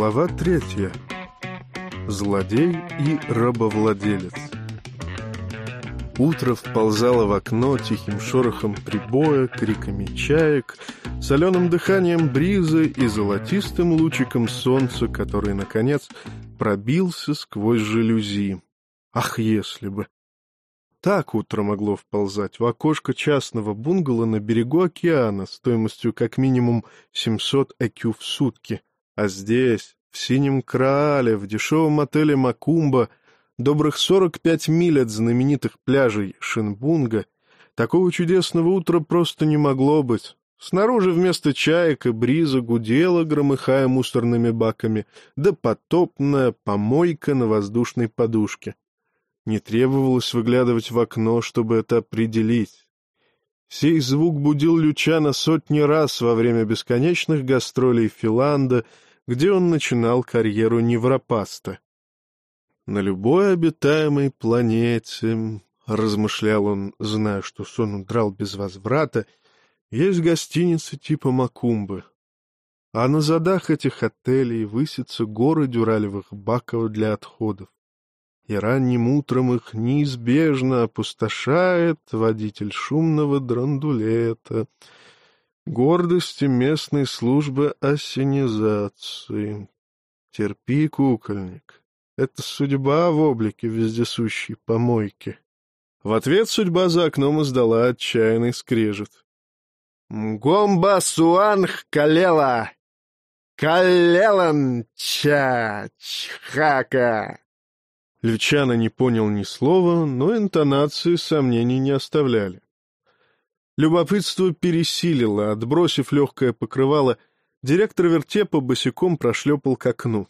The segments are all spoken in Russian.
Глава третья. Злодей и рабовладелец. Утро вползало в окно тихим шорохом прибоя, криками чаек, соленым дыханием бриза и золотистым лучиком солнца, который, наконец, пробился сквозь жалюзи. Ах, если бы! Так утро могло вползать в окошко частного бунгало на берегу океана стоимостью как минимум 700 экю в сутки. А здесь, в синем Краале, в дешевом отеле Макумба, добрых 45 миль от знаменитых пляжей Шинбунга, такого чудесного утра просто не могло быть. Снаружи вместо чаек и бриза гудела, громыхая мусорными баками, да потопная помойка на воздушной подушке. Не требовалось выглядывать в окно, чтобы это определить. Сей звук будил Лючана сотни раз во время бесконечных гастролей Филанда, где он начинал карьеру невропаста. «На любой обитаемой планете», — размышлял он, зная, что сон удрал без возврата, — «есть гостиницы типа Макумбы. А на задах этих отелей высятся горы дюралевых баков для отходов и ранним утром их неизбежно опустошает водитель шумного драндулета, гордости местной службы осенизации. Терпи, кукольник, это судьба в облике вездесущей помойки. В ответ судьба за окном издала отчаянный скрежет. «Мгомба суанх калела! Калелан ча чхака!» Лючано не понял ни слова, но интонации сомнений не оставляли. Любопытство пересилило, отбросив легкое покрывало, директор вертепа босиком прошлепал к окну.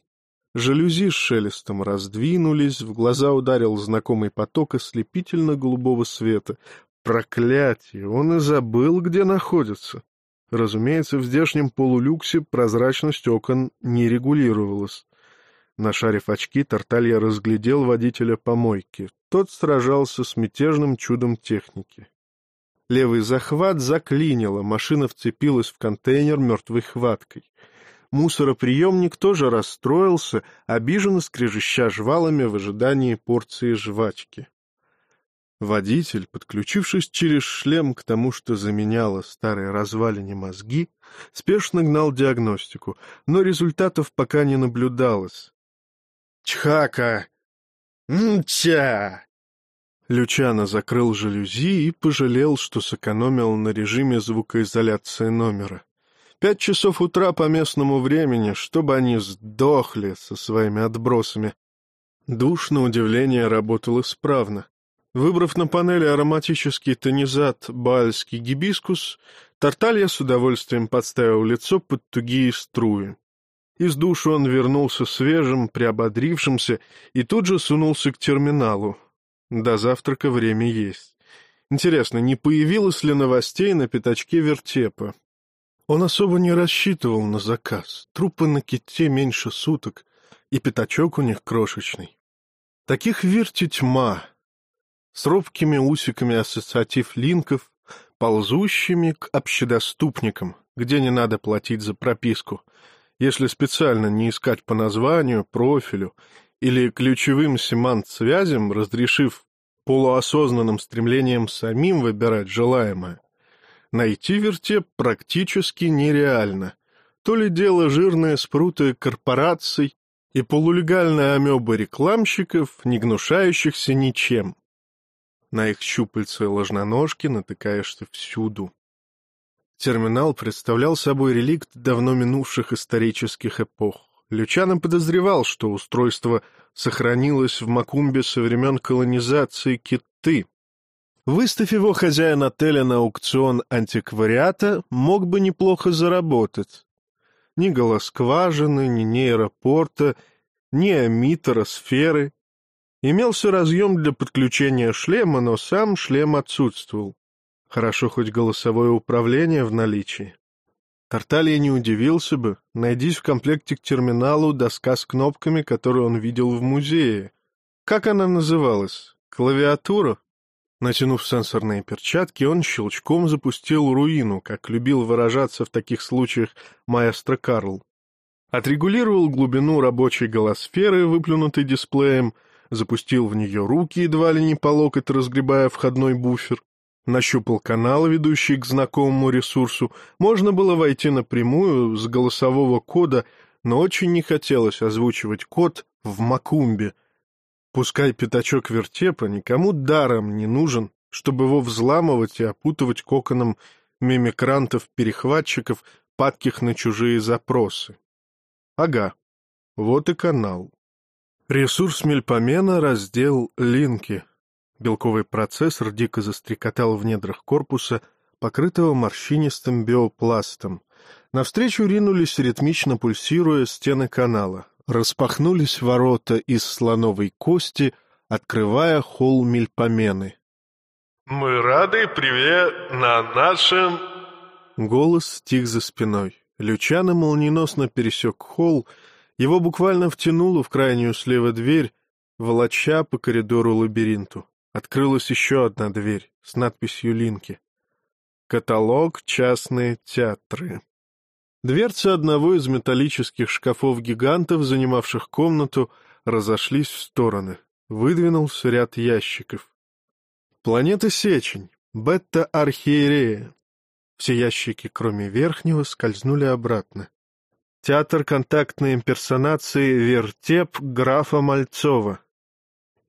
Жалюзи с шелестом раздвинулись, в глаза ударил знакомый поток ослепительно-голубого света. Проклятие! Он и забыл, где находится. Разумеется, в здешнем полулюксе прозрачность окон не регулировалась. Нашарив очки, Тарталья разглядел водителя помойки. Тот сражался с мятежным чудом техники. Левый захват заклинило, машина вцепилась в контейнер мертвой хваткой. Мусороприемник тоже расстроился, обиженно скрежеща жвалами в ожидании порции жвачки. Водитель, подключившись через шлем к тому, что заменяло старые развалине мозги, спешно гнал диагностику, но результатов пока не наблюдалось. Чхака! Мча!» Лючано закрыл жалюзи и пожалел, что сэкономил на режиме звукоизоляции номера. Пять часов утра по местному времени, чтобы они сдохли со своими отбросами. Душ, на удивление, работал исправно. Выбрав на панели ароматический тонизат баальский гибискус, Тарталья с удовольствием подставил лицо под тугие струи. Из души он вернулся свежим, приободрившимся и тут же сунулся к терминалу. До завтрака время есть. Интересно, не появилось ли новостей на пятачке вертепа? Он особо не рассчитывал на заказ. Трупы на ките меньше суток, и пятачок у них крошечный. Таких вирти тьма, с робкими усиками ассоциатив-линков, ползущими к общедоступникам, где не надо платить за прописку — если специально не искать по названию, профилю или ключевым семант-связям, разрешив полуосознанным стремлением самим выбирать желаемое. Найти вертеп практически нереально. То ли дело жирные спруты корпораций и полулегальные амебы рекламщиков, не гнушающихся ничем. На их щупальца и ложноножки натыкаешься всюду. Терминал представлял собой реликт давно минувших исторических эпох. Лючанин подозревал, что устройство сохранилось в Макумбе со времен колонизации Киты. Выставив его хозяин отеля на аукцион антиквариата, мог бы неплохо заработать. Ни голоскважины, ни нейропорта, ни амитера, сферы. Имелся разъем для подключения шлема, но сам шлем отсутствовал. Хорошо хоть голосовое управление в наличии. Тарталья не удивился бы, найдись в комплекте к терминалу доска с кнопками, которую он видел в музее. Как она называлась? Клавиатура? Натянув сенсорные перчатки, он щелчком запустил руину, как любил выражаться в таких случаях маэстро Карл. Отрегулировал глубину рабочей голосферы, выплюнутой дисплеем, запустил в нее руки, едва ли не по локоть разгребая входной буфер, нащупал каналы, ведущие к знакомому ресурсу. Можно было войти напрямую с голосового кода, но очень не хотелось озвучивать код в Макумбе. Пускай пятачок вертепа никому даром не нужен, чтобы его взламывать и опутывать коконом мимикрантов-перехватчиков, падких на чужие запросы. Ага, вот и канал. Ресурс Мельпомена, раздел «Линки». Белковый процессор дико застрекотал в недрах корпуса, покрытого морщинистым биопластом. Навстречу ринулись, ритмично пульсируя, стены канала. Распахнулись ворота из слоновой кости, открывая холл Мельпомены. «Мы рады привет на нашем...» Голос стих за спиной. Лючано молниеносно пересек холл, его буквально втянуло в крайнюю слева дверь, волоча по коридору лабиринту. Открылась еще одна дверь с надписью «Линки». Каталог «Частные театры». Дверцы одного из металлических шкафов-гигантов, занимавших комнату, разошлись в стороны. Выдвинулся ряд ящиков. Планета Сечень, бета-архиерея, все ящики, кроме верхнего, скользнули обратно. Театр контактной имперсонации «Вертеп» графа Мальцова.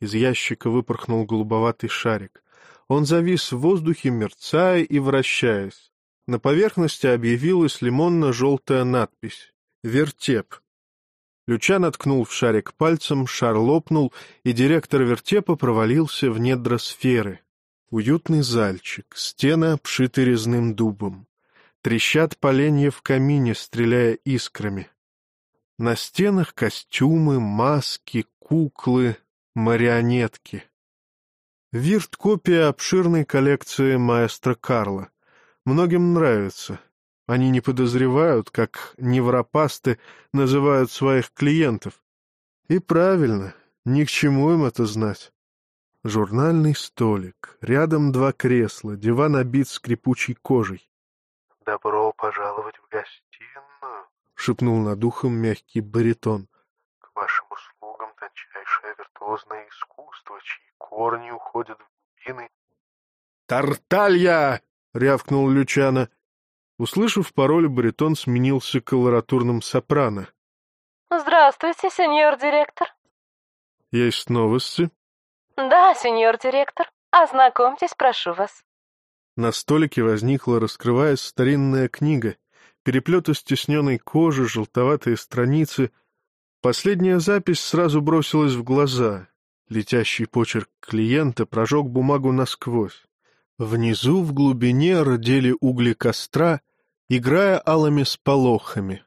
Из ящика выпорхнул голубоватый шарик. Он завис в воздухе, мерцая и вращаясь. На поверхности объявилась лимонно-желтая надпись «Вертеп». Лючан откнул в шарик пальцем, шар лопнул, и директор вертепа провалился в недра сферы. Уютный зальчик, стены обшиты резным дубом. Трещат поленья в камине, стреляя искрами. На стенах костюмы, маски, куклы, марионетки. Вирт-копия обширной коллекции маэстро Карла. Многим нравится. Они не подозревают, как невропасты называют своих клиентов. И правильно, ни к чему им это знать. Журнальный столик, рядом два кресла, диван обит скрипучей кожей. — Добро пожаловать в гостиную, — шепнул над ухом мягкий баритон. — К вашим услугам тончайшее виртуозное искусство, чьи корни уходят в глубины. — Тарталья! — рявкнул Лючана. Услышав пароль, баритон сменился колоратурным сопрано. — Здравствуйте, сеньор директор. — Есть новости? «Да, сеньор директор. Ознакомьтесь, прошу вас». На столике возникла, раскрываясь, старинная книга. Переплет из стесненной кожи, желтоватые страницы. Последняя запись сразу бросилась в глаза. Летящий почерк клиента прожег бумагу насквозь. Внизу, в глубине, родили угли костра, играя алыми сполохами.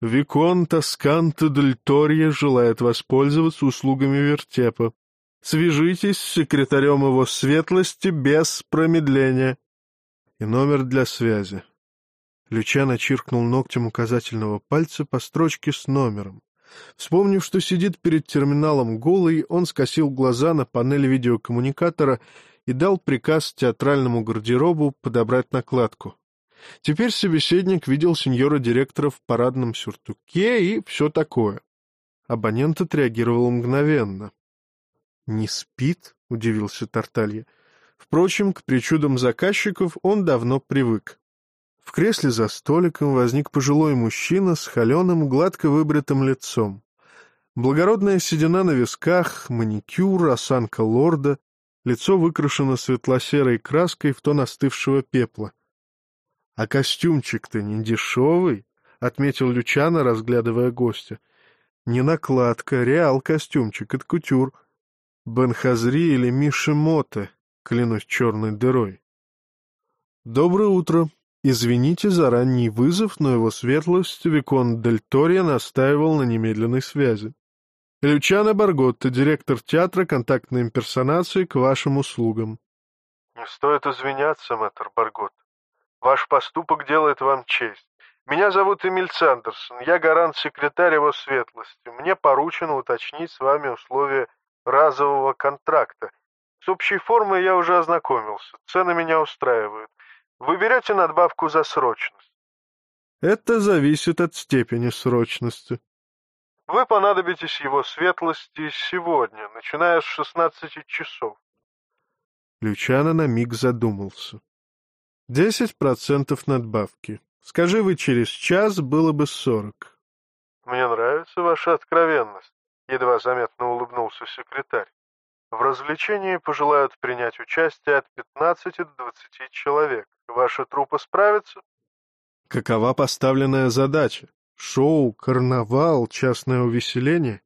Викон Тосканто дель Торье желает воспользоваться услугами вертепа. Свяжитесь с секретарем его светлости без промедления. И номер для связи. Лючано чиркнул ногтем указательного пальца по строчке с номером. Вспомнив, что сидит перед терминалом голый, он скосил глаза на панель видеокоммуникатора и дал приказ театральному гардеробу подобрать накладку. Теперь собеседник видел сеньора-директора в парадном сюртуке и все такое. Абонент отреагировал мгновенно. «Не спит?» — удивился Тарталья. Впрочем, к причудам заказчиков он давно привык. В кресле за столиком возник пожилой мужчина с холеным, гладко выбритым лицом. Благородная седина на висках, маникюр, осанка лорда, лицо выкрашено светло-серой краской в тон остывшего пепла. — А костюмчик-то не дешевый, — отметил Лючано, разглядывая гостя. — Не накладка, реал костюмчик, это кутюр. Бенхазри или Мишимота, клянусь черной дырой. Доброе утро. Извините за ранний вызов, но его светлость Викон Дель Тория настаивал на немедленной связи. Лючано Барготто, директор театра контактной имперсонации, к вашим услугам. Не стоит извиняться, мэтр Баргот. Ваш поступок делает вам честь. Меня зовут Эмиль Сандерсон, я гарант-секретарь его светлости. Мне поручено уточнить с вами условия разового контракта. С общей формой я уже ознакомился. Цены меня устраивают. Вы берете надбавку за срочность? Это зависит от степени срочности. Вы понадобитесь его светлости сегодня, начиная с шестнадцати часов. Лючано на миг задумался. Десять процентов надбавки. Скажи вы, через час было бы сорок. Мне нравится ваша откровенность, едва заметно улыбнулся секретарь. В развлечении пожелают принять участие от пятнадцати до двадцати человек. Ваша труппа справится? Какова поставленная задача? Шоу, карнавал, частное увеселение?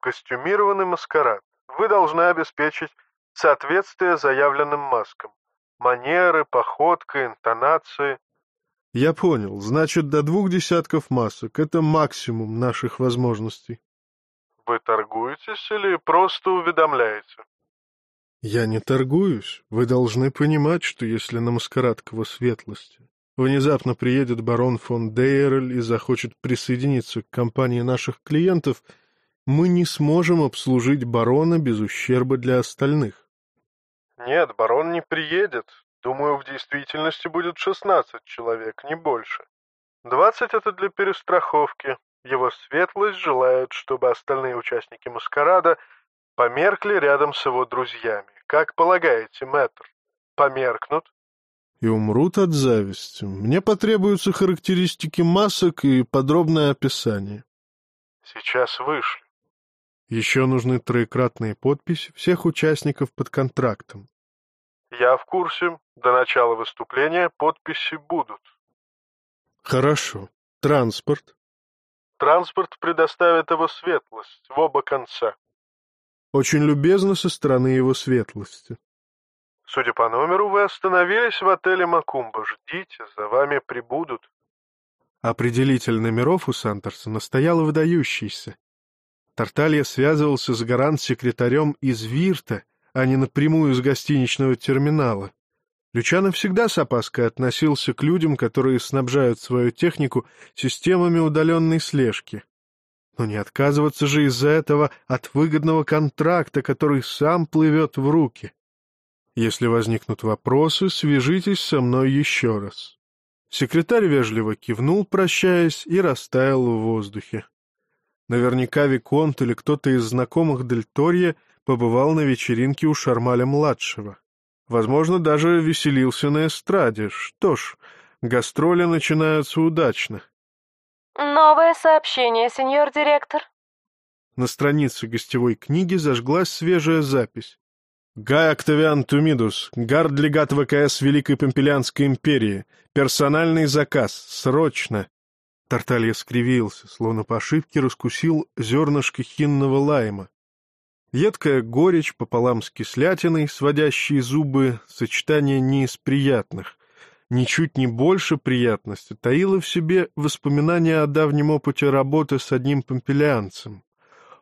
Костюмированный маскарад. Вы должны обеспечить соответствие заявленным маскам. Манеры, походка, интонации. Я понял. Значит, до двух десятков масок. Это максимум наших возможностей. Вы торгуетесь или просто уведомляете? Я не торгуюсь. Вы должны понимать, что если на маскарад к его светлости внезапно приедет барон фон Дейерль и захочет присоединиться к компании наших клиентов, мы не сможем обслужить барона без ущерба для остальных. Нет, барон не приедет. Думаю, в действительности будет шестнадцать человек, не больше. Двадцать — это для перестраховки. Его светлость желает, чтобы остальные участники маскарада померкли рядом с его друзьями. Как полагаете, мэтр? Померкнут? И умрут от зависти. Мне потребуются характеристики масок и подробное описание. Сейчас вышли. Еще нужны троекратные подписи всех участников под контрактом. Я в курсе. До начала выступления подписи будут. Хорошо. Транспорт. Транспорт предоставит его светлость в оба конца. Очень любезно со стороны его светлости. Судя по номеру, вы остановились в отеле Макумба. Ждите, за вами прибудут. Определитель номеров у Сантерсона стоял выдающийся. Тарталья связывался с гарант-секретарем из Вирта, а не напрямую с гостиничного терминала. Лючано всегда с опаской относился к людям, которые снабжают свою технику системами удаленной слежки. Но не отказываться же из-за этого от выгодного контракта, который сам плывет в руки. Если возникнут вопросы, свяжитесь со мной еще раз. Секретарь вежливо кивнул, прощаясь, и растаял в воздухе. Наверняка Виконт или кто-то из знакомых Дель Торье побывал на вечеринке у Шармаля-младшего. Возможно, даже веселился на эстраде. Что ж, гастроли начинаются удачно. Новое сообщение, сеньор директор. На странице гостевой книги зажглась свежая запись. Гай Октавиан Тумидус, гард-легат ВКС Великой Помпелянской империи. Персональный заказ. Срочно. Тарталья скривился, словно по ошибке раскусил зернышко хинного лайма. Едкая горечь пополам с кислятиной, сводящие зубы, сочетание не из приятных. Ничуть не больше приятности таило в себе воспоминания о давнем опыте работы с одним помпелианцем.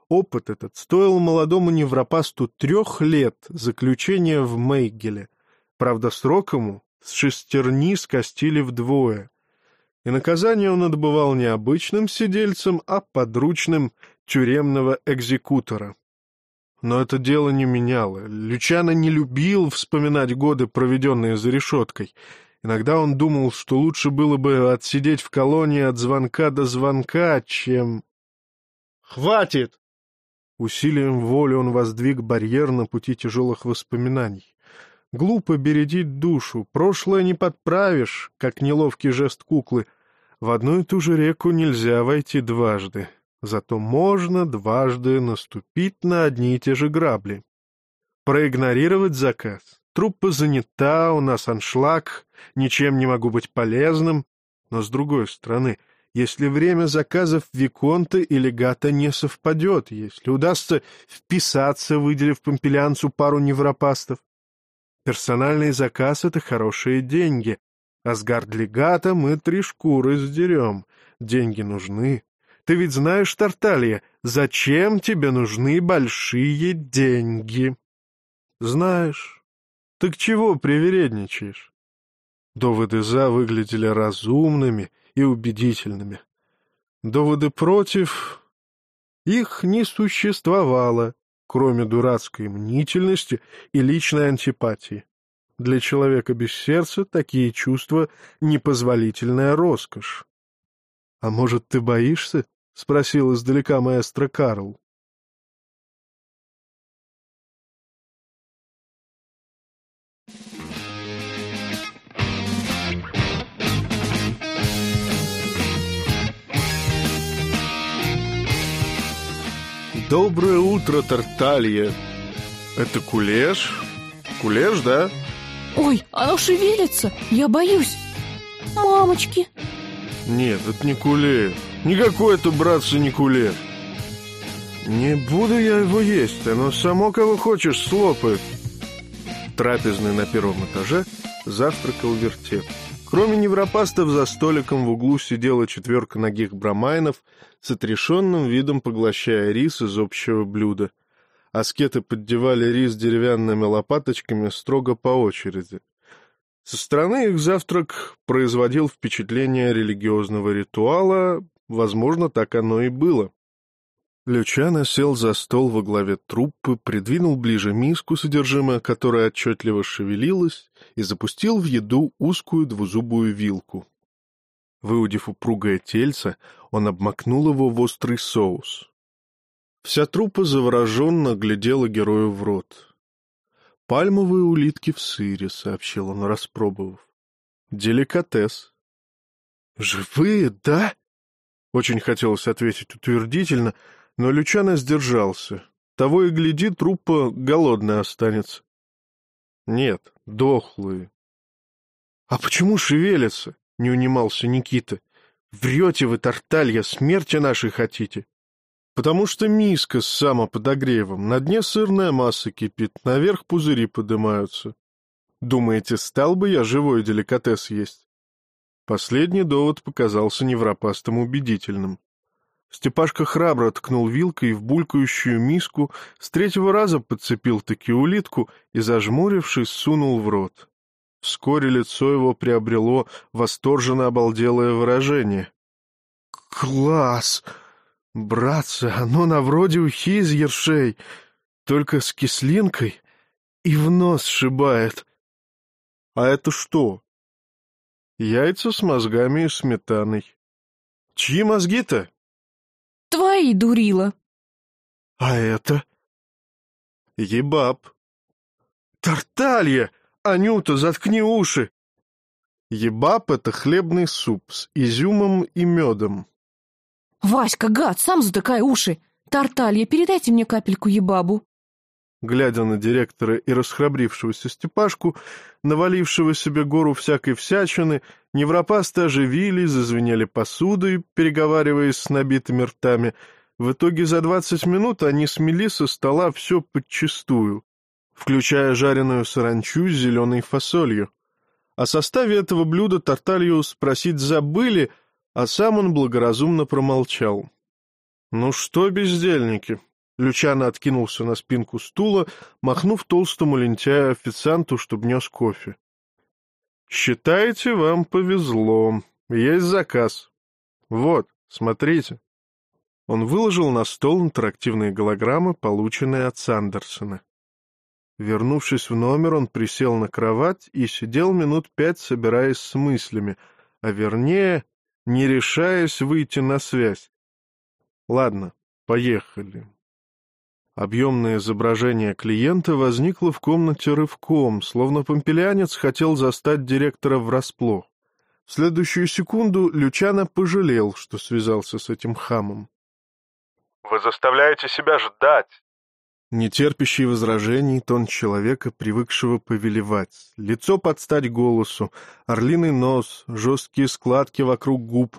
Опыт этот стоил молодому невропасту трех лет заключения в Мейгеле. Правда, срок ему с шестерни скостили вдвое — и наказание он отбывал не обычным сидельцем, а подручным тюремного экзекутора. Но это дело не меняло. Лючано не любил вспоминать годы, проведенные за решеткой. Иногда он думал, что лучше было бы отсидеть в колонии от звонка до звонка, чем... «Хватит!» Усилием воли он воздвиг барьер на пути тяжелых воспоминаний. Глупо бередить душу, прошлое не подправишь, как неловкий жест куклы, в одну и ту же реку нельзя войти дважды, зато можно дважды наступить на одни и те же грабли. Проигнорировать заказ. Труппа занята, у нас аншлаг, ничем не могу быть полезным. Но, с другой стороны, если время заказов Виконта и легата не совпадет, если удастся вписаться, выделив помпелянцу пару невропастов. Персональный заказ — это хорошие деньги, Асгард-легата мы три шкуры сдерем. Деньги нужны. Ты ведь знаешь, Тарталья, зачем тебе нужны большие деньги? Знаешь. Так чего привередничаешь? Доводы «за» выглядели разумными и убедительными. Доводы «против» их не существовало, кроме дурацкой мнительности и личной антипатии. Для человека без сердца такие чувства — непозволительная роскошь. — А может, ты боишься? — спросил издалека маэстро Карл. Доброе утро, Тарталья. Это кулеш? Кулеш, да? Ой, оно шевелится, я боюсь. Мамочки. Нет, это не кулеш. Никакой это, братцы, не кулеш. Не буду я его есть, оно само кого хочешь слопает. Трапезный на первом этаже завтракал вертеп. Кроме невропастов, за столиком в углу сидела четверка ногих брамайнов с отрешенным видом поглощая рис из общего блюда. Аскеты поддевали рис деревянными лопаточками строго по очереди. Со стороны их завтрак производил впечатление религиозного ритуала, возможно, так оно и было. Лючано сел за стол во главе труппы, придвинул ближе миску, содержимое которой отчетливо шевелилось, и запустил в еду узкую двузубую вилку. Выудив упругое тельце, он обмакнул его в острый соус. Вся труппа завороженно глядела герою в рот. «Пальмовые улитки в сыре», — сообщил он, распробовав. «Деликатес». «Живые, да?» Очень хотелось ответить утвердительно — но Лючано сдержался. Того и гляди, труппа голодная останется. Нет, дохлые. — А почему шевелятся? — не унимался Никита. — Врете вы, Тарталья, смерти нашей хотите? — Потому что миска с самоподогревом, на дне сырная масса кипит, наверх пузыри поднимаются. Думаете, стал бы я живой деликатес есть? Последний довод показался невропастом убедительным. Степашка храбро ткнул вилкой в булькающую миску, с третьего раза подцепил таки улитку и, зажмурившись, сунул в рот. Вскоре лицо его приобрело восторженно обалделое выражение. «Класс! Братцы, оно на вроде ухи из ершей, только с кислинкой и в нос сшибает. А это что?» «Яйца с мозгами и сметаной». «Чьи мозги-то?» Твои, дурила. А это? Ебаб. Тарталья! Анюта, заткни уши! Ебаб — это хлебный суп с изюмом и медом. Васька, гад, сам затыкай уши. Тарталья, передайте мне капельку ебабу. Глядя на директора и расхрабрившегося Степашку, навалившего себе гору всякой всячины, невропасты оживились, зазвенели посудой, переговариваясь с набитыми ртами. В итоге за двадцать минут они смели со стола все подчистую, включая жареную саранчу с зеленой фасолью. О составе этого блюда Тарталью спросить забыли, а сам он благоразумно промолчал. «Ну что, бездельники, Лючано откинулся на спинку стула, махнув толстому лентяю-официанту, чтобы нес кофе. «Считайте, вам повезло. Есть заказ. Вот, смотрите». Он выложил на стол интерактивные голограммы, полученные от Сандерсона. Вернувшись в номер, он присел на кровать и сидел минут пять, собираясь с мыслями, а вернее, не решаясь выйти на связь. «Ладно, поехали». Объемное изображение клиента возникло в комнате рывком, словно помпелянец хотел застать директора врасплох. В следующую секунду Лючано пожалел, что связался с этим хамом. «Вы заставляете себя ждать!» Нетерпящий возражений тон человека, привыкшего повелевать. Лицо под стать голосу, орлиный нос, жесткие складки вокруг губ,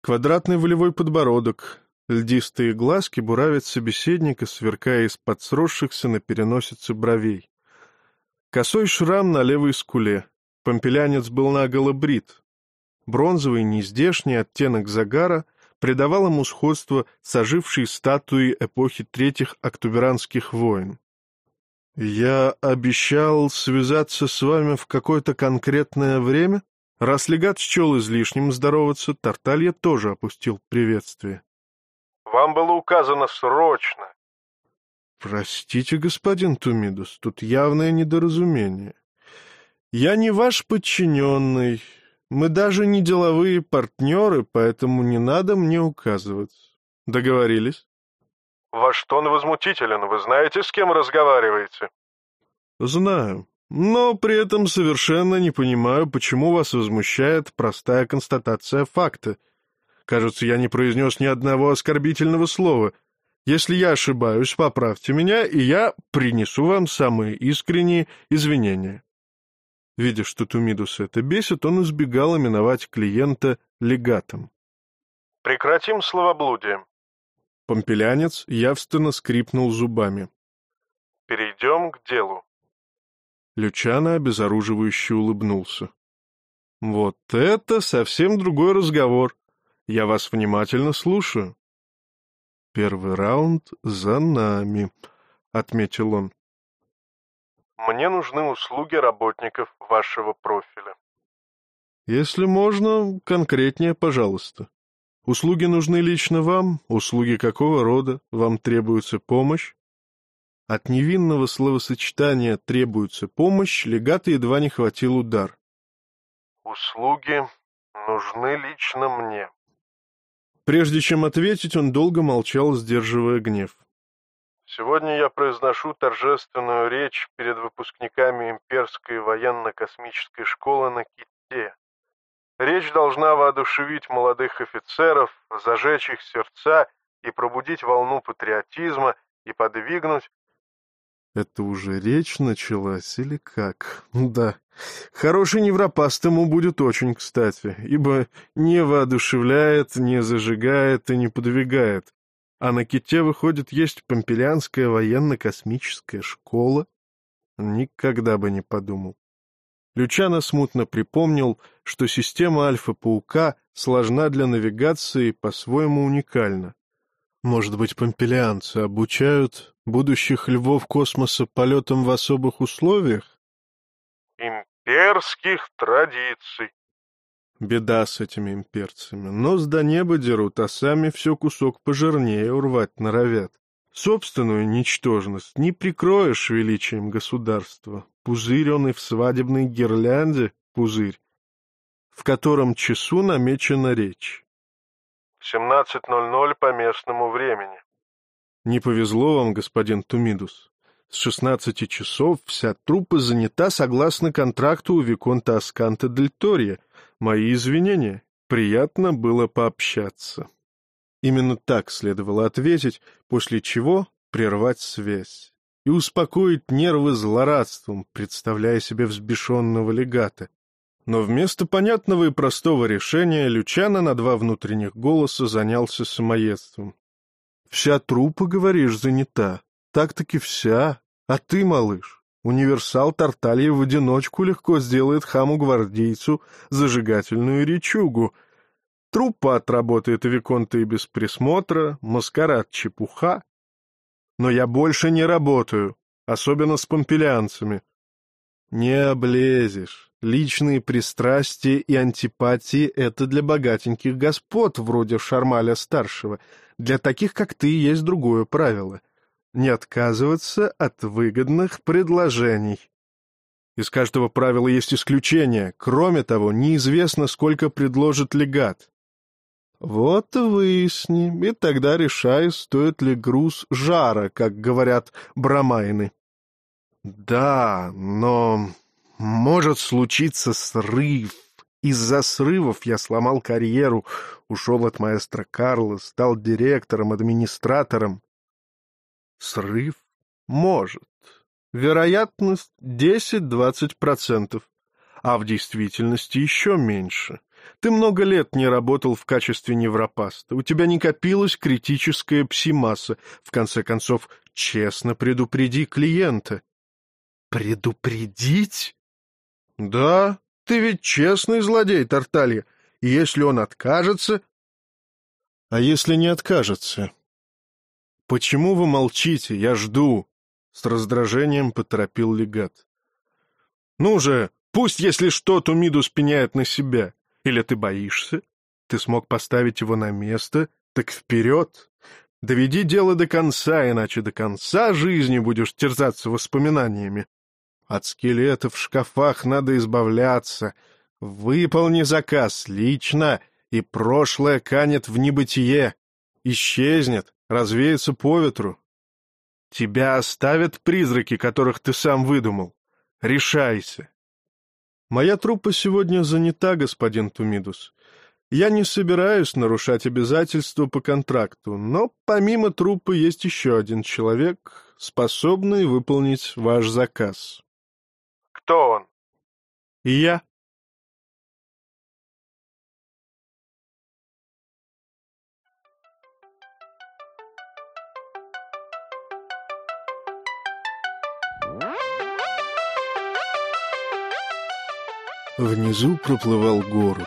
квадратный волевой подбородок, Льдистые глазки буравят собеседника, сверкая из-под сросшихся на переносице бровей. Косой шрам на левой скуле. Помпелянец был наголо брит. Бронзовый, нездешний оттенок загара придавал ему сходство с ожившей статуей эпохи третьих октуберанских войн. «Я обещал связаться с вами в какое-то конкретное время?» Раз легат счел излишним здороваться, Тарталья тоже опустил приветствие. Вам было указано срочно. Простите, господин Тумидус, тут явное недоразумение. Я не ваш подчиненный, Мы даже не деловые партнеры, поэтому не надо мне указывать. Договорились? Ваш тон возмутителен. Вы знаете, с кем разговариваете? Знаю. Но при этом совершенно не понимаю, почему вас возмущает простая констатация факта. Кажется, я не произнес ни одного оскорбительного слова. Если я ошибаюсь, поправьте меня, и я принесу вам самые искренние извинения. Видя, что Тумидус это бесит, он избегал именовать клиента легатом. «Прекратим словоблудие». Помпелянец явственно скрипнул зубами. «Перейдем к делу». Лючано обезоруживающе улыбнулся. «Вот это совсем другой разговор. Я вас внимательно слушаю». «Первый раунд за нами», — отметил он. Мне нужны услуги работников вашего профиля. Если можно, конкретнее, пожалуйста. Услуги нужны лично вам? Услуги какого рода? Вам требуется помощь? От невинного словосочетания «требуется помощь» легата едва не хватил удар. «Услуги нужны лично мне». Прежде чем ответить, он долго молчал, сдерживая гнев. Сегодня я произношу торжественную речь перед выпускниками Имперской военно-космической школы на Ките. Речь должна воодушевить молодых офицеров, зажечь их сердца и пробудить волну патриотизма и подвигнуть... Это уже речь началась или как? Да, хороший невропаст ему будет очень кстати, ибо не воодушевляет, не зажигает и не подвигает. А на Ките, выходит, есть Помпелянская военно-космическая школа? Никогда бы не подумал. Лючано смутно припомнил, что система Альфа-паука сложна для навигации и по-своему уникальна. Может быть, помпелианцы обучают будущих львов космоса полетам в особых условиях? Имперских традиций, Беда с этими имперцами. Нос до неба дерут, а сами все кусок пожирнее урвать норовят. Собственную ничтожность не прикроешь величием государства. Пузырь он и в свадебной гирлянде пузырь, в котором часу намечена речь. В 17.00 по местному времени. Не повезло вам, господин Тумидус. С шестнадцати часов вся труппа занята согласно контракту у Виконта Асканта Дель Тория. Мои извинения. Приятно было пообщаться. Именно так следовало ответить, после чего прервать связь и успокоить нервы злорадством, представляя себе взбешенного легата. Но вместо понятного и простого решения Лючана на два внутренних голоса занялся самоедством. «Вся трупа, говоришь, занята. Так-таки вся. А ты, малыш, универсал Тарталья в одиночку легко сделает хаму-гвардейцу зажигательную речугу. Труппа отработает Виконта и без присмотра, маскарад чепуха. Но я больше не работаю, особенно с помпелянцами. Не облезешь. Личные пристрастия и антипатии — это для богатеньких господ, вроде Шармаля-старшего. Для таких, как ты, есть другое правило — не отказываться от выгодных предложений. Из каждого правила есть исключение. Кроме того, неизвестно, сколько предложит легат. Вот выясни, и тогда решай, стоит ли груз жара, как говорят брамайны. Да, но может случиться срыв. Из-за срывов я сломал карьеру, ушел от маэстро Карла, стал директором, администратором. Срыв? Может. Вероятность 10-20%, а в действительности еще меньше. Ты много лет не работал в качестве невропаста, у тебя не копилась критическая псимасса. В конце концов, честно предупреди клиента. Предупредить? Да, ты ведь честный злодей, Тарталья. И если он откажется... А если не откажется? «Почему вы молчите? Я жду!» — с раздражением поторопил легат. «Ну же, пусть, если что, то Мидус пеняет на себя. Или ты боишься? Ты смог поставить его на место? Так вперед! Доведи дело до конца, иначе до конца жизни будешь терзаться воспоминаниями. От скелетов в шкафах надо избавляться. Выполни заказ лично, и прошлое канет в небытие, исчезнет, развеется по ветру. Тебя оставят призраки, которых ты сам выдумал. Решайся. Моя труппа сегодня занята, господин Тумидус. Я не собираюсь нарушать обязательства по контракту, но помимо труппы есть еще один человек, способный выполнить ваш заказ. Кто он? Я. Внизу проплывал город.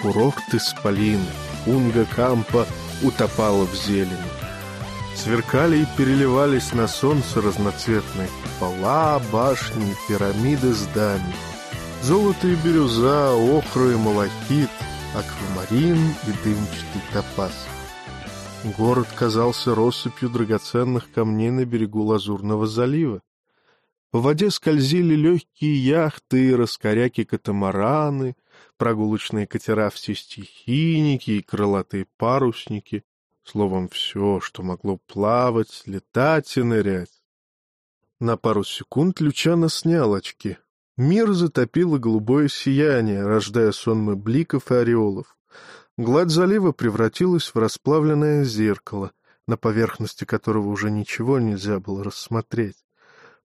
Курорт Исполины, Унга-Кампа утопала в зелени. Сверкали и переливались на солнце разноцветные купола, башни, пирамиды зданий. Золото и бирюза, охра и малахит, аквамарин и дымчатый топаз. Город казался россыпью драгоценных камней на берегу Лазурного залива. По воде скользили легкие яхты и раскоряки-катамараны, прогулочные катера все стихийники и крылатые парусники, словом, все, что могло плавать, летать и нырять. На пару секунд Лючано снял очки. Мир затопило голубое сияние, рождая сонмы бликов и ореолов. Гладь залива превратилась в расплавленное зеркало, на поверхности которого уже ничего нельзя было рассмотреть.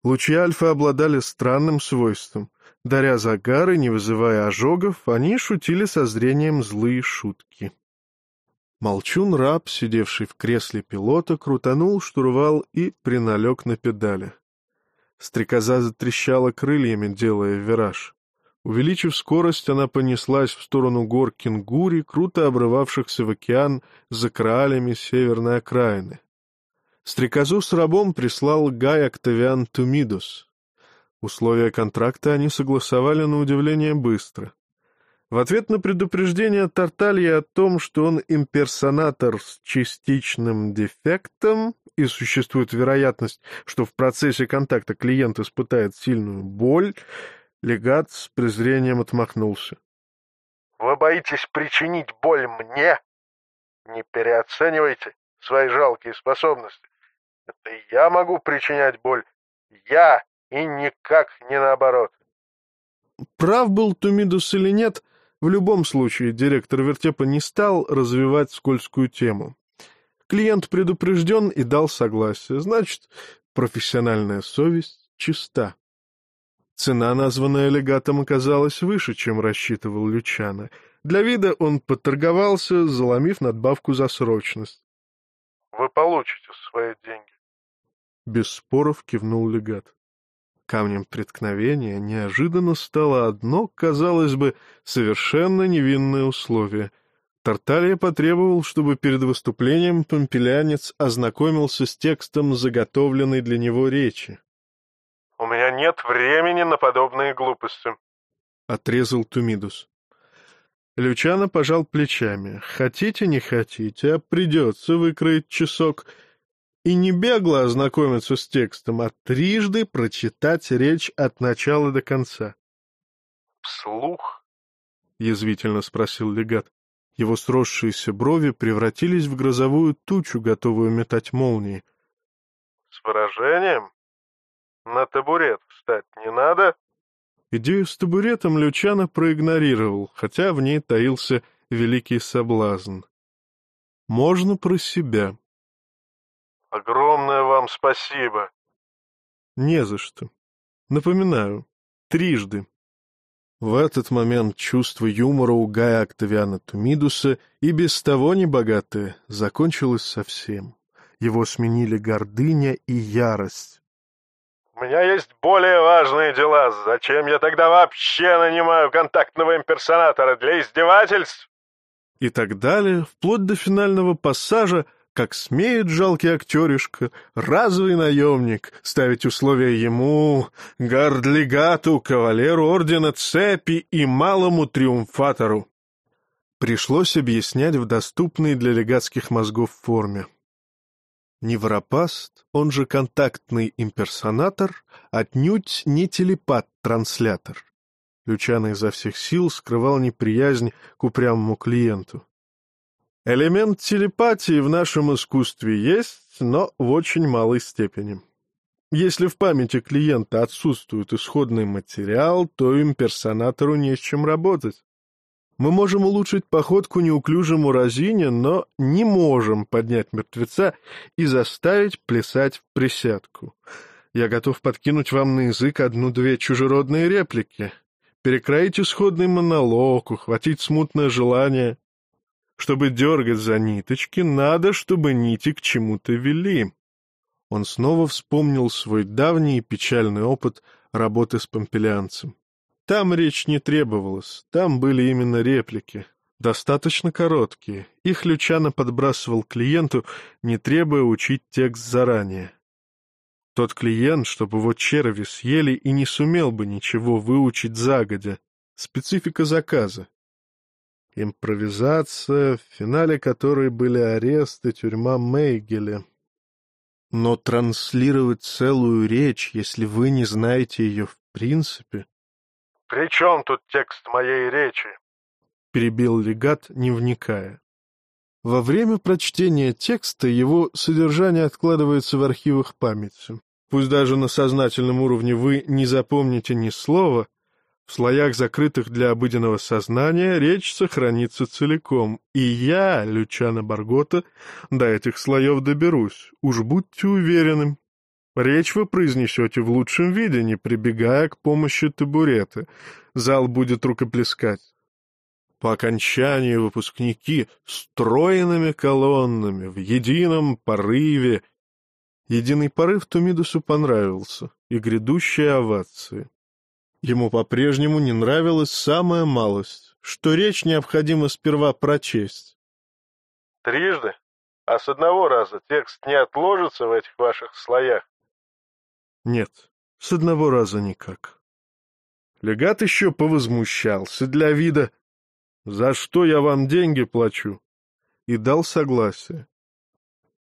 Лучи альфа обладали странным свойством. Даря загары, не вызывая ожогов, они шутили со зрением злые шутки. Молчун-раб, сидевший в кресле пилота, крутанул штурвал и приналег на педали. Стрекоза затрещала крыльями, делая вираж. Увеличив скорость, она понеслась в сторону гор Кенгури, круто обрывавшихся в океан за кралями северной окраины. Стрекозу с рабом прислал Гай Октавиан Тумидус. Условия контракта они согласовали на удивление быстро. В ответ на предупреждение Тарталья о том, что он имперсонатор с частичным дефектом и существует вероятность, что в процессе контакта клиент испытает сильную боль, легат с презрением отмахнулся. — Вы боитесь причинить боль мне? Не переоценивайте свои жалкие способности. Это я могу причинять боль. Я, и никак не наоборот. Прав был Тумидус или нет, в любом случае директор вертепа не стал развивать скользкую тему. Клиент предупрежден и дал согласие, значит, профессиональная совесть чиста. Цена, названная легатом, оказалась выше, чем рассчитывал Лючана. Для вида он поторговался, заломив надбавку за срочность. — Вы получите свои деньги. Без споров кивнул легат. Камнем преткновения неожиданно стало одно, казалось бы, совершенно невинное условие. Тарталия потребовал, чтобы перед выступлением помпелянец ознакомился с текстом заготовленной для него речи. — У меня нет времени на подобные глупости, — отрезал Тумидус. Лючано пожал плечами. Хотите, не хотите, а придется выкроить часок — и не бегло ознакомиться с текстом, а трижды прочитать речь от начала до конца. — Вслух? — язвительно спросил легат. Его сросшиеся брови превратились в грозовую тучу, готовую метать молнии. — С выражением? На табурет встать не надо? Идею с табуретом Лючано проигнорировал, хотя в ней таился великий соблазн. Можно про себя. Огромное вам спасибо. Не за что. Напоминаю, трижды. В этот момент чувство юмора у Гая Октавиана Тумидуса и без того небогатое закончилось совсем. Его сменили гордыня и ярость. — У меня есть более важные дела. Зачем я тогда вообще нанимаю контактного имперсонатора для издевательств? И так далее, вплоть до финального пассажа, как смеет жалкий актеришка, разовый наемник, ставить условия ему, гардлигату, кавалеру ордена цепи и малому триумфатору. Пришлось объяснять в доступной для легатских мозгов форме. Невропаст, он же контактный имперсонатор, отнюдь не телепат-транслятор. Лючано изо всех сил скрывал неприязнь к упрямому клиенту. Элемент телепатии в нашем искусстве есть, но в очень малой степени. Если в памяти клиента отсутствует исходный материал, то имперсонатору не с чем работать. Мы можем улучшить походку неуклюжему разине, но не можем поднять мертвеца и заставить плясать в присядку. Я готов подкинуть вам на язык одну-две чужеродные реплики, перекроить исходный монолог, ухватить смутное желание. Чтобы дергать за ниточки, надо, чтобы нити к чему-то вели. Он снова вспомнил свой давний и печальный опыт работы с помпелианцем. Там речь не требовалась, там были именно реплики, достаточно короткие. Их Лючано подбрасывал клиенту, не требуя учить текст заранее. Тот клиент, чтобы его черви съели, и не сумел бы ничего выучить загодя. Специфика заказа. Импровизация, в финале которой были аресты, тюрьма Мейгеля. Но транслировать целую речь, если вы не знаете ее в принципе, «При чем тут текст моей речи?» — перебил легат, не вникая. Во время прочтения текста его содержание откладывается в архивах памяти. Пусть даже на сознательном уровне вы не запомните ни слова, в слоях, закрытых для обыденного сознания, речь сохранится целиком, и я, Лючана Баргота, до этих слоев доберусь, уж будьте уверены. Речь вы произнесете в лучшем виде, не прибегая к помощи табурета. Зал будет рукоплескать. По окончании выпускники стройными колоннами, в едином порыве. Единый порыв Тумидусу понравился, и грядущие овации. Ему по-прежнему не нравилась самая малость, что речь необходимо сперва прочесть. Трижды? А с одного раза текст не отложится в этих ваших слоях? Нет, с одного раза никак. Легат еще повозмущался для вида. «За что я вам деньги плачу?» и дал согласие.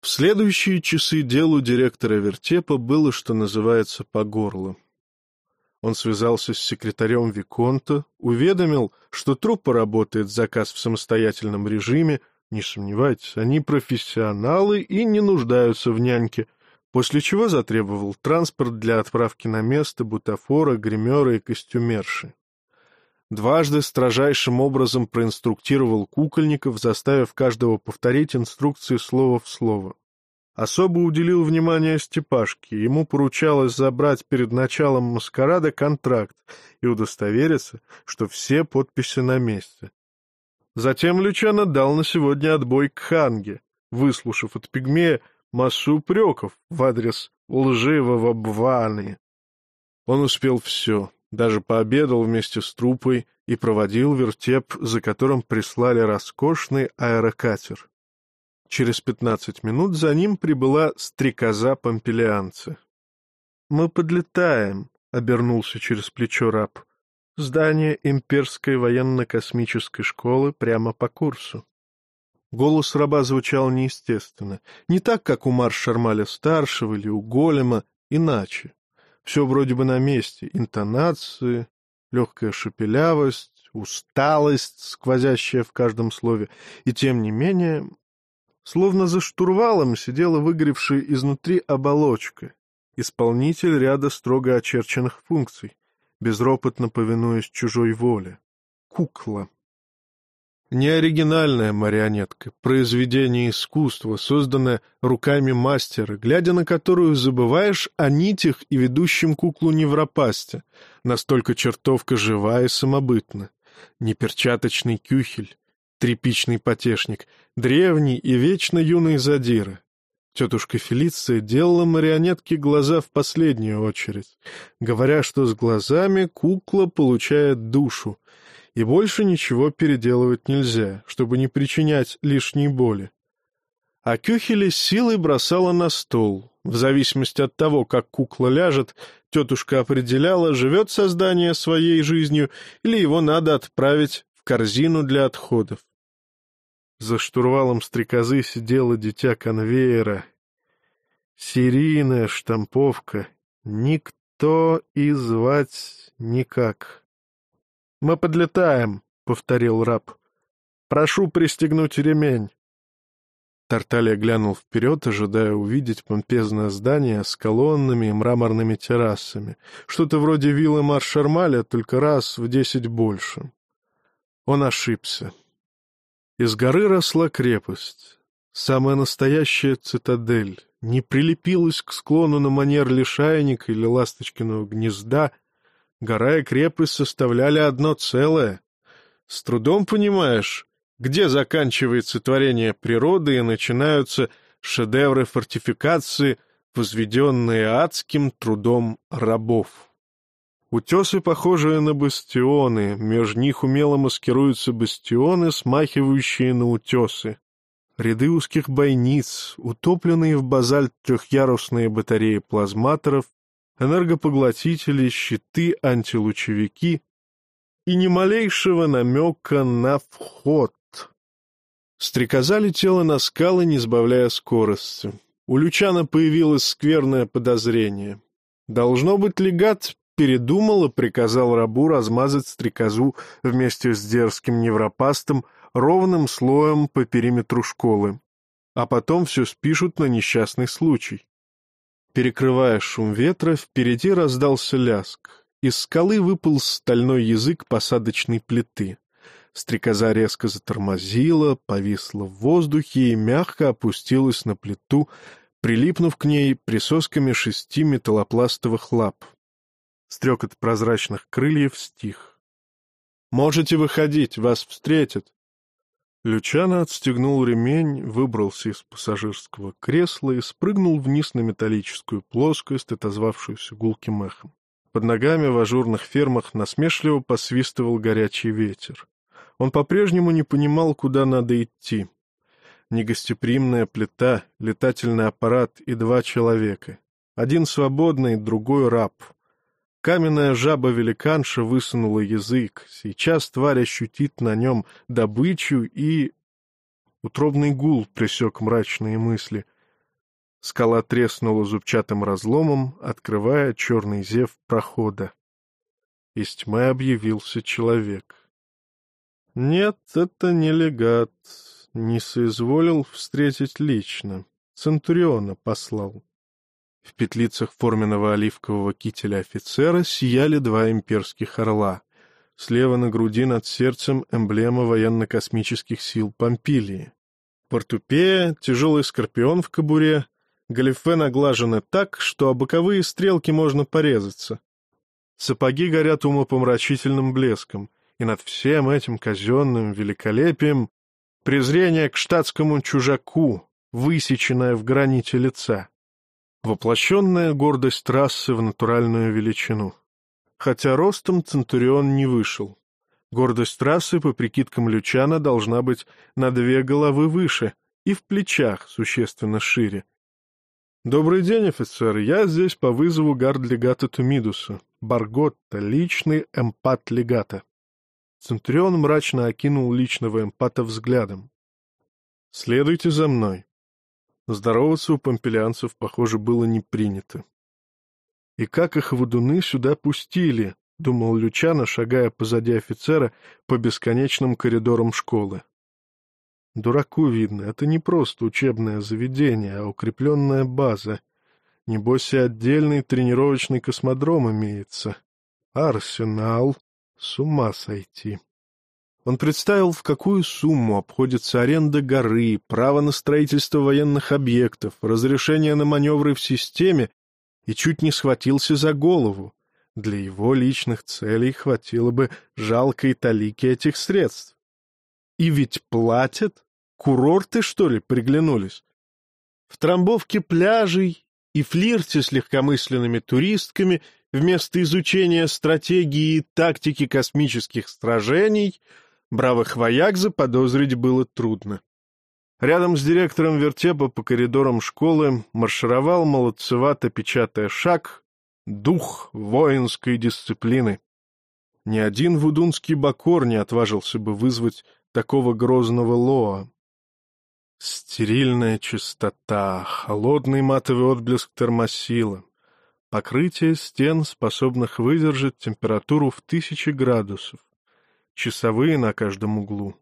В следующие часы делу директора вертепа было, что называется, по горло. Он связался с секретарем Виконта, уведомил, что труппа работает заказ в самостоятельном режиме, не сомневайтесь, они профессионалы и не нуждаются в няньке — после чего затребовал транспорт для отправки на место бутафора, гримера и костюмерши. Дважды строжайшим образом проинструктировал кукольников, заставив каждого повторить инструкции слово в слово. Особо уделил внимание Степашке, ему поручалось забрать перед началом маскарада контракт и удостовериться, что все подписи на месте. Затем Лючано дал на сегодня отбой к Ханге, выслушав от пигмея массу упреков в адрес лживого Бваны. Он успел все, даже пообедал вместе с трупой и проводил вертеп, за которым прислали роскошный аэрокатер. Через пятнадцать минут за ним прибыла стрекоза помпелианца. — Мы подлетаем, — обернулся через плечо раб. — Здание имперской военно-космической школы прямо по курсу. Голос раба звучал неестественно, не так, как у Марш-Шармаля-старшего или у Голема, иначе. Все вроде бы на месте, интонации, легкая шепелявость, усталость, сквозящая в каждом слове, и тем не менее, словно за штурвалом сидела выгоревшая изнутри оболочка, исполнитель ряда строго очерченных функций, безропотно повинуясь чужой воле. Кукла. Неоригинальная марионетка, произведение искусства, созданное руками мастера, глядя на которую забываешь о нитях и ведущем куклу невропасте, настолько чертовка жива и самобытна. Неперчаточный кюхель, тряпичный потешник, древний и вечно юный задира. Тетушка Фелиция делала марионетке глаза в последнюю очередь, говоря, что с глазами кукла получает душу, и больше ничего переделывать нельзя, чтобы не причинять лишней боли. А Кюхеля силой бросала на стол. В зависимости от того, как кукла ляжет, тетушка определяла, живет создание своей жизнью или его надо отправить в корзину для отходов. За штурвалом стрекозы сидело дитя конвейера. Серийная штамповка. Никто и звать никак. «Мы подлетаем», — повторил раб. «Прошу пристегнуть ремень». Тарталья глянул вперед, ожидая увидеть помпезное здание с колоннами и мраморными террасами. Что-то вроде виллы Маршармаля, только раз в десять больше. Он ошибся. Из горы росла крепость. Самая настоящая цитадель. Не прилепилась к склону на манер лишайника или ласточкиного гнезда. Гора и крепость составляли одно целое. С трудом понимаешь, где заканчивается творение природы и начинаются шедевры фортификации, возведенные адским трудом рабов. Утесы, похожие на бастионы, между них умело маскируются бастионы, смахивающие на утесы. Ряды узких бойниц, утопленные в базальт трехъярусные батареи плазматоров, энергопоглотители, щиты, антилучевики и ни малейшего намека на вход. Стрекоза летела на скалы, не сбавляя скорости. У Лючана появилось скверное подозрение. Должно быть, легат передумал и приказал рабу размазать стрекозу вместе с дерзким невропастом ровным слоем по периметру школы. А потом все спишут на несчастный случай. Перекрывая шум ветра, впереди раздался ляск. Из скалы выпал стальной язык посадочной плиты. Стрекоза резко затормозила, повисла в воздухе и мягко опустилась на плиту, прилипнув к ней присосками шести металлопластовых лап. Стрекот прозрачных крыльев стих. «Можете выходить, вас встретят!» Лючано отстегнул ремень, выбрался из пассажирского кресла и спрыгнул вниз на металлическую плоскость, отозвавшуюся гулким эхом. Под ногами в ажурных фермах насмешливо посвистывал горячий ветер. Он по-прежнему не понимал, куда надо идти. Негостеприимная плита, летательный аппарат и два человека. Один свободный, другой раб. Каменная жаба-великанша высунула язык. Сейчас тварь ощутит на нем добычу и... Утробный гул пресек мрачные мысли. Скала треснула зубчатым разломом, открывая черный зев прохода. Из тьмы объявился человек. Нет, это не легат. Не соизволил встретить лично. Центуриона послал. В петлицах форменного оливкового кителя офицера сияли два имперских орла. Слева на груди над сердцем эмблема военно-космических сил Помпилии. Портупея, тяжелый скорпион в кобуре, галифе наглажены так, что о боковые стрелки можно порезаться. Сапоги горят умопомрачительным блеском — и над всем этим казенным великолепием презрение к штатскому чужаку, высеченное в граните лица, воплощенная гордость трассы в натуральную величину. Хотя ростом Центурион не вышел. Гордость трассы, по прикидкам Лючана, должна быть на две головы выше и в плечах существенно шире. «Добрый день, офицер. Я здесь по вызову гард-легата Тумидуса. Барготта, личный эмпат легата». Центурион мрачно окинул личного эмпата взглядом. «Следуйте за мной». Здороваться у помпелянцев, похоже, было не принято. «И как их водуны сюда пустили?» — думал Лючано, шагая позади офицера по бесконечным коридорам школы. Дураку видно, это не просто учебное заведение, а укрепленная база. Небось и отдельный тренировочный космодром имеется. Арсенал. С ума сойти. Он представил, в какую сумму обходится аренда горы, право на строительство военных объектов, разрешение на маневры в системе, и чуть не схватился за голову. Для его личных целей хватило бы жалкой талики этих средств. И ведь платят? Курорты, что ли, приглянулись? В трамбовке пляжей и флирте с легкомысленными туристками — вместо изучения стратегии и тактики космических сражений, бравых вояк заподозрить было трудно. Рядом с директором вертепа по коридорам школы маршировал, молодцевато печатая шаг, дух воинской дисциплины. Ни один вудунский бакор не отважился бы вызвать такого грозного лоа. Стерильная чистота, холодный матовый отблеск термосила, покрытие стен, способных выдержать температуру в тысячи градусов, часовые на каждом углу.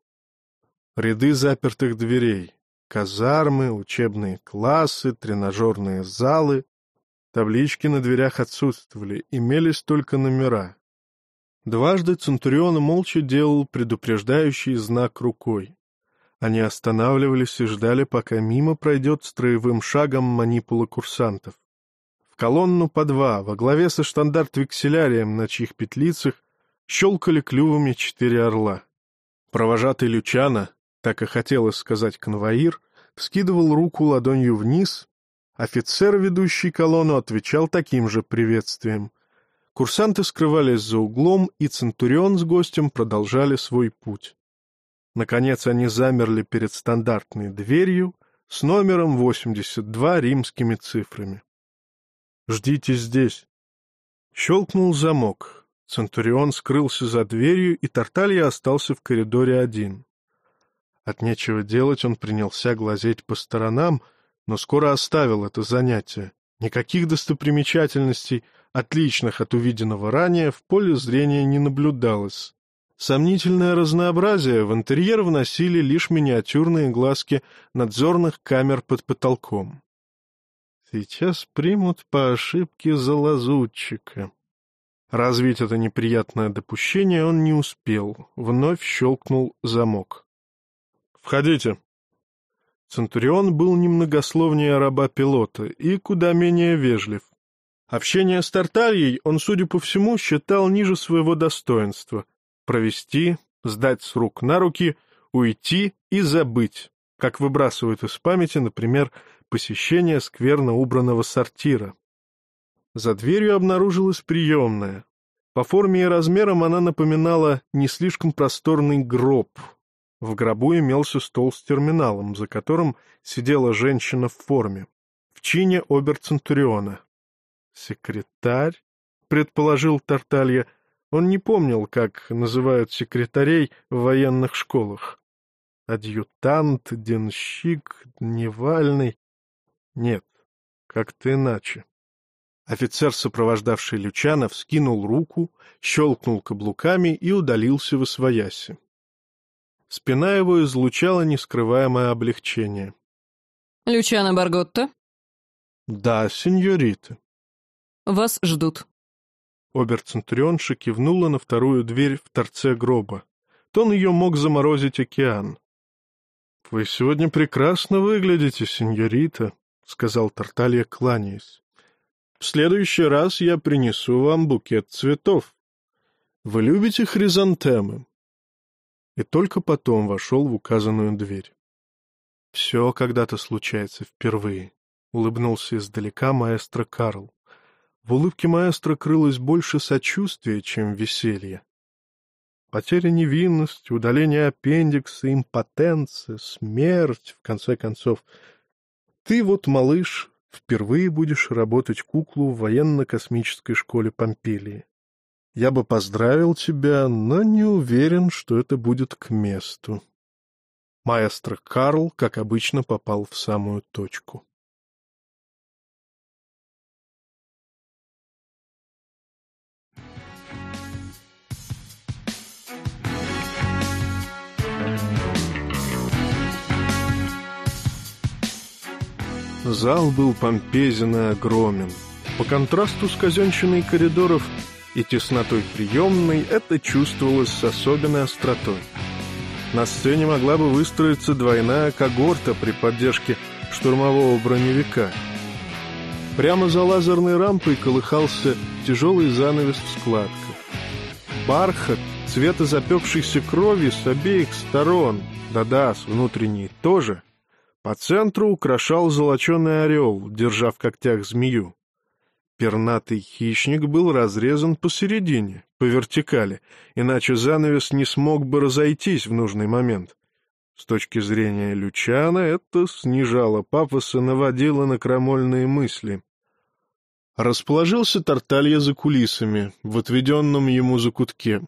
Ряды запертых дверей, казармы, учебные классы, тренажерные залы. Таблички на дверях отсутствовали, имелись только номера. Дважды Центурион молча делал предупреждающий знак рукой. Они останавливались и ждали, пока мимо пройдет строевым шагом манипула курсантов. В колонну по два, во главе со штандарт-векселярием, на чьих петлицах щелкали клювами четыре орла. Провожатый Лючана, так и хотелось сказать конвоир, вскидывал руку ладонью вниз, офицер, ведущий колонну, отвечал таким же приветствием. Курсанты скрывались за углом, и Центурион с гостем продолжали свой путь. Наконец они замерли перед стандартной дверью с номером 82 римскими цифрами. «Ждите здесь». Щелкнул замок. Центурион скрылся за дверью, и Тарталья остался в коридоре один. От нечего делать он принялся глазеть по сторонам, но скоро оставил это занятие. Никаких достопримечательностей, отличных от увиденного ранее, в поле зрения не наблюдалось. Сомнительное разнообразие в интерьер вносили лишь миниатюрные глазки надзорных камер под потолком. Сейчас примут по ошибке за лазутчика. Развить это неприятное допущение он не успел. Вновь щелкнул замок. «Входите». Центурион был немногословнее раба-пилота и куда менее вежлив. Общение с Тартальей он, судя по всему, считал ниже своего достоинства — провести, сдать с рук на руки, уйти и забыть, как выбрасывают из памяти, например, посещение скверно убранного сортира. За дверью обнаружилась приемная. По форме и размерам она напоминала не слишком просторный гроб. В гробу имелся стол с терминалом, за которым сидела женщина в форме, в чине оберцентуриона. «Секретарь?» — предположил Тарталья — он не помнил, как называют секретарей в военных школах. Адъютант, денщик, дневальный. Нет, как-то иначе. Офицер, сопровождавший Лючана, вскинул руку, щелкнул каблуками и удалился в освояси. Спина его излучала нескрываемое облегчение. — Лючана Барготта? — Да, сеньорита. — Вас ждут. Оберцентрионша кивнула на вторую дверь в торце гроба. Тон ее мог заморозить океан. — Вы сегодня прекрасно выглядите, сеньорита, — сказал Тарталья, кланяясь. — В следующий раз я принесу вам букет цветов. Вы любите хризантемы? И только потом вошел в указанную дверь. — Все когда-то случается впервые, — улыбнулся издалека маэстро Карл. В улыбке маэстро крылось больше сочувствия, чем веселья. Потеря невинности, удаление аппендикса, импотенция, смерть, в конце концов. Ты вот, малыш, впервые будешь работать куклу в военно-космической школе Помпилии. Я бы поздравил тебя, но не уверен, что это будет к месту. Маэстро Карл, как обычно, попал в самую точку. Зал был помпезен и огромен. По контрасту с казенщиной коридоров и теснотой приемной это чувствовалось с особенной остротой. На сцене могла бы выстроиться двойная когорта при поддержке штурмового броневика. Прямо за лазерной рампой колыхался тяжелый занавес в складках. Бархат цвета запекшейся крови с обеих сторон, да-да, с внутренней тоже — по центру украшал золоченый орел, держа в когтях змею. Пернатый хищник был разрезан посередине, по вертикали, иначе занавес не смог бы разойтись в нужный момент. С точки зрения Лючана это снижало пафос и наводило на крамольные мысли. Расположился Тарталья за кулисами, в отведенном ему закутке.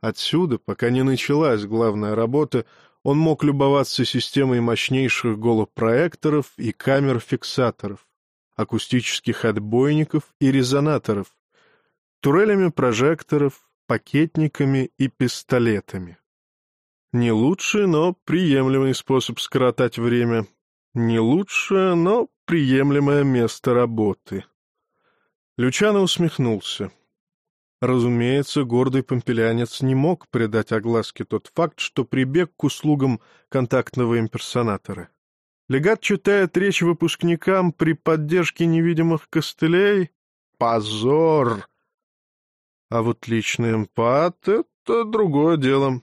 Отсюда, пока не началась главная работа, он мог любоваться системой мощнейших голопроекторов и камер-фиксаторов, акустических отбойников и резонаторов, турелями прожекторов, пакетниками и пистолетами. Не лучший, но приемлемый способ скоротать время. Не лучшее, но приемлемое место работы. Лючано усмехнулся. Разумеется, гордый помпелянец не мог придать огласке тот факт, что прибег к услугам контактного имперсонатора. Легат читает речь выпускникам при поддержке невидимых костылей? Позор! А вот личный эмпат — это другое дело.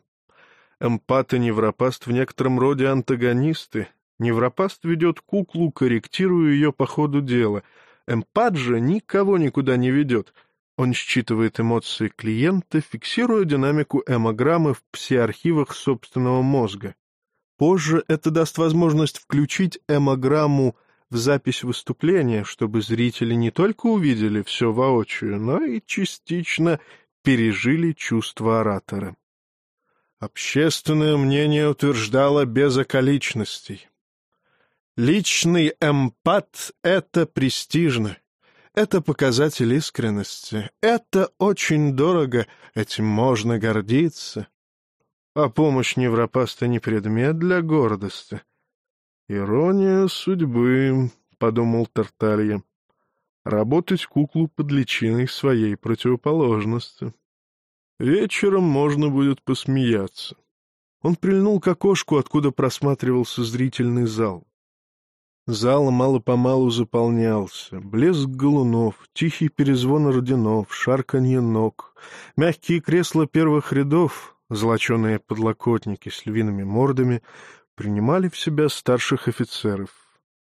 Эмпат и невропаст в некотором роде антагонисты. Невропаст ведет куклу, корректируя ее по ходу дела. Эмпат же никого никуда не ведет. Он считывает эмоции клиента, фиксируя динамику эмограммы в псиархивах собственного мозга. Позже это даст возможность включить эмограмму в запись выступления, чтобы зрители не только увидели все воочию, но и частично пережили чувства оратора. Общественное мнение утверждало без околичностей. Личный эмпат — это престижно, это показатель искренности, это очень дорого, этим можно гордиться. А помощь невропаста не предмет для гордости. Ирония судьбы, — подумал Тарталья. Работать куклу под личиной своей противоположности. Вечером можно будет посмеяться. Он прильнул к окошку, откуда просматривался зрительный зал. Зал мало-помалу заполнялся. Блеск галунов, тихий перезвон орденов, шарканье ног, мягкие кресла первых рядов, золоченые подлокотники с львиными мордами принимали в себя старших офицеров.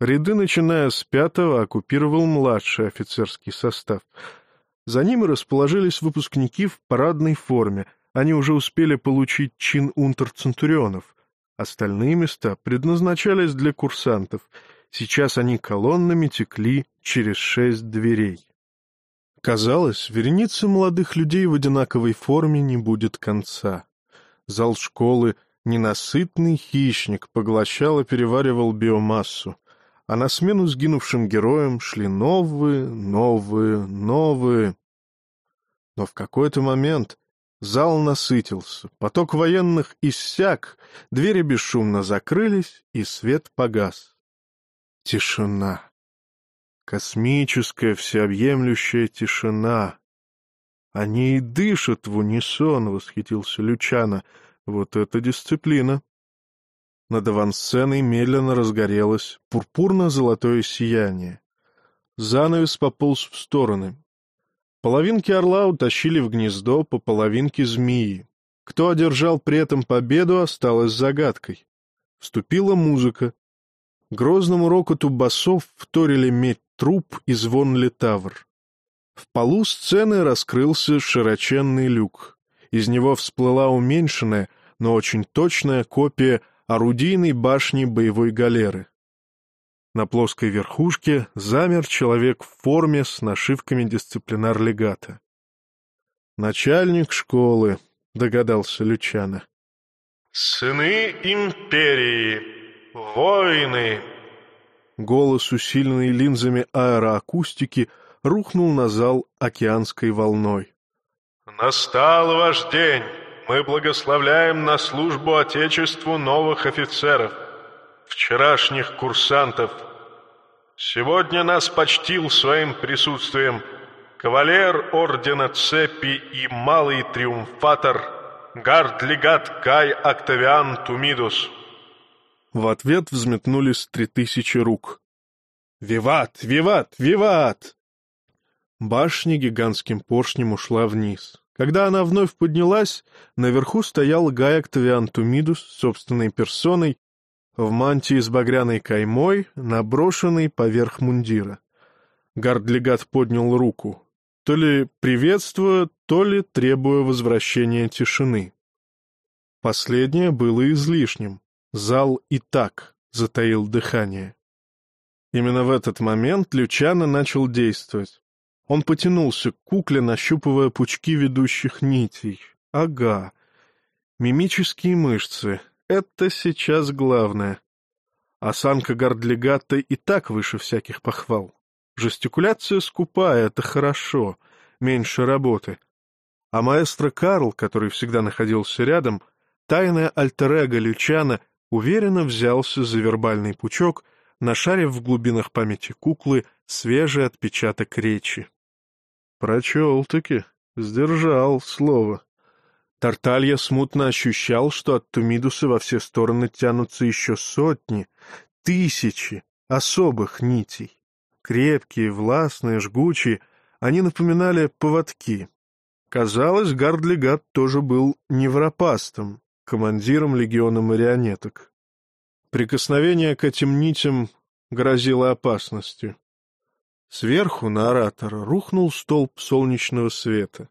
Ряды, начиная с пятого, оккупировал младший офицерский состав — за ними расположились выпускники в парадной форме. Они уже успели получить чин унтер-центурионов. Остальные места предназначались для курсантов. Сейчас они колоннами текли через шесть дверей. Казалось, вереницы молодых людей в одинаковой форме не будет конца. Зал школы, ненасытный хищник, поглощал и переваривал биомассу а на смену сгинувшим героям шли новые, новые, новые. Но в какой-то момент зал насытился, поток военных иссяк, двери бесшумно закрылись, и свет погас. Тишина. Космическая всеобъемлющая тишина. Они и дышат в унисон, — восхитился Лючана. Вот это дисциплина! Над авансценой медленно разгорелось пурпурно-золотое сияние. Занавес пополз в стороны. Половинки орла утащили в гнездо по половинке змеи. Кто одержал при этом победу, осталось загадкой. Вступила музыка. Грозному рокоту басов вторили медь труп и звон летавр. В полу сцены раскрылся широченный люк. Из него всплыла уменьшенная, но очень точная копия орудийной башни боевой галеры. На плоской верхушке замер человек в форме с нашивками дисциплинар-легата. «Начальник школы», — догадался Лючана. «Сыны империи! Воины!» Голос, усиленный линзами аэроакустики, рухнул на зал океанской волной. «Настал ваш день!» мы благословляем на службу Отечеству новых офицеров, вчерашних курсантов. Сегодня нас почтил своим присутствием кавалер Ордена Цепи и малый триумфатор гард-легат Кай Октавиан Тумидус. В ответ взметнулись три тысячи рук. «Виват! Виват! Виват!» Башня гигантским поршнем ушла вниз. Когда она вновь поднялась, наверху стоял Гай Октавиан Тумидус собственной персоной в мантии с багряной каймой, наброшенной поверх мундира. Гардлегат поднял руку, то ли приветствуя, то ли требуя возвращения тишины. Последнее было излишним. Зал и так затаил дыхание. Именно в этот момент Лючано начал действовать. Он потянулся к кукле, нащупывая пучки ведущих нитей. Ага. Мимические мышцы. Это сейчас главное. Осанка Гардлигатта и так выше всяких похвал. Жестикуляция скупая — это хорошо. Меньше работы. А маэстро Карл, который всегда находился рядом, тайное альтер Лючана, уверенно взялся за вербальный пучок, нашарив в глубинах памяти куклы свежий отпечаток речи. Прочел-таки, сдержал слово. Тарталья смутно ощущал, что от Тумидуса во все стороны тянутся еще сотни, тысячи особых нитей. Крепкие, властные, жгучие, они напоминали поводки. Казалось, Гардлигат тоже был невропастом, командиром легиона марионеток. Прикосновение к этим нитям грозило опасностью. Сверху на оратора рухнул столб солнечного света.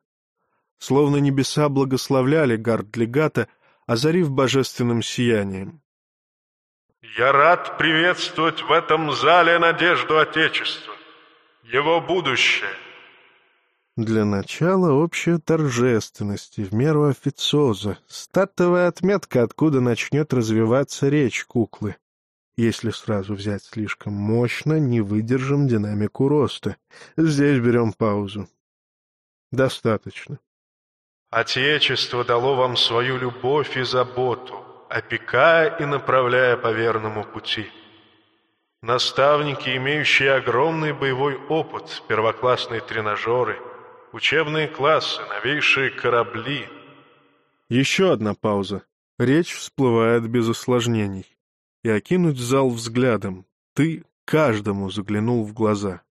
Словно небеса благословляли Гардлигата, озарив божественным сиянием. «Я рад приветствовать в этом зале надежду Отечества, его будущее». Для начала общая торжественность и в меру официоза, статовая отметка, откуда начнет развиваться речь куклы. Если сразу взять слишком мощно, не выдержим динамику роста. Здесь берем паузу. Достаточно. Отечество дало вам свою любовь и заботу, опекая и направляя по верному пути. Наставники, имеющие огромный боевой опыт, первоклассные тренажеры, учебные классы, новейшие корабли. Еще одна пауза. Речь всплывает без осложнений. И окинуть зал взглядом. Ты каждому заглянул в глаза.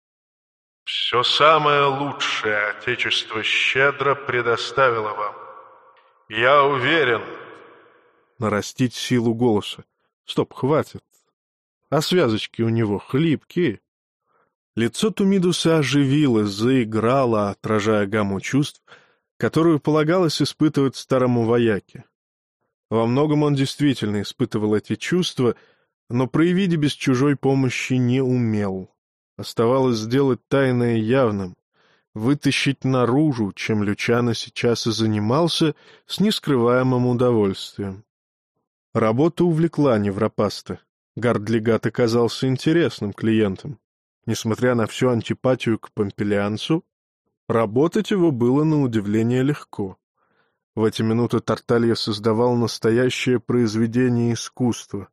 Все самое лучшее Отечество щедро предоставило вам. Я уверен... Нарастить силу голоса. Стоп, хватит. А связочки у него хлипкие. Лицо Тумидуса оживилось, заиграло, отражая гамму чувств, которую полагалось испытывать старому вояке. Во многом он действительно испытывал эти чувства, но проявить без чужой помощи не умел. Оставалось сделать тайное явным, вытащить наружу, чем Лючано сейчас и занимался, с нескрываемым удовольствием. Работа увлекла Невропаста. Гардлигат оказался интересным клиентом. Несмотря на всю антипатию к Помпелианцу, работать его было на удивление легко. В эти минуты Тарталья создавал настоящее произведение искусства.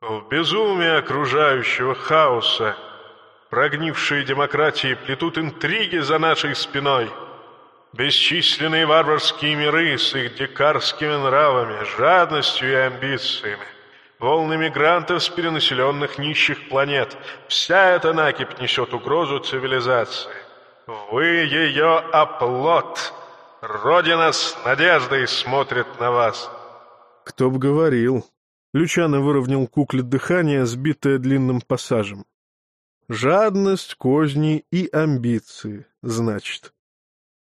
В безумии окружающего хаоса Прогнившие демократии плетут интриги за нашей спиной. Бесчисленные варварские миры с их дикарскими нравами, жадностью и амбициями. Волны мигрантов с перенаселенных нищих планет. Вся эта накипь несет угрозу цивилизации. Вы ее оплот. Родина с надеждой смотрит на вас. Кто б говорил. Лючано выровнял кукле дыхание, сбитое длинным пассажем. Жадность, козни и амбиции, значит.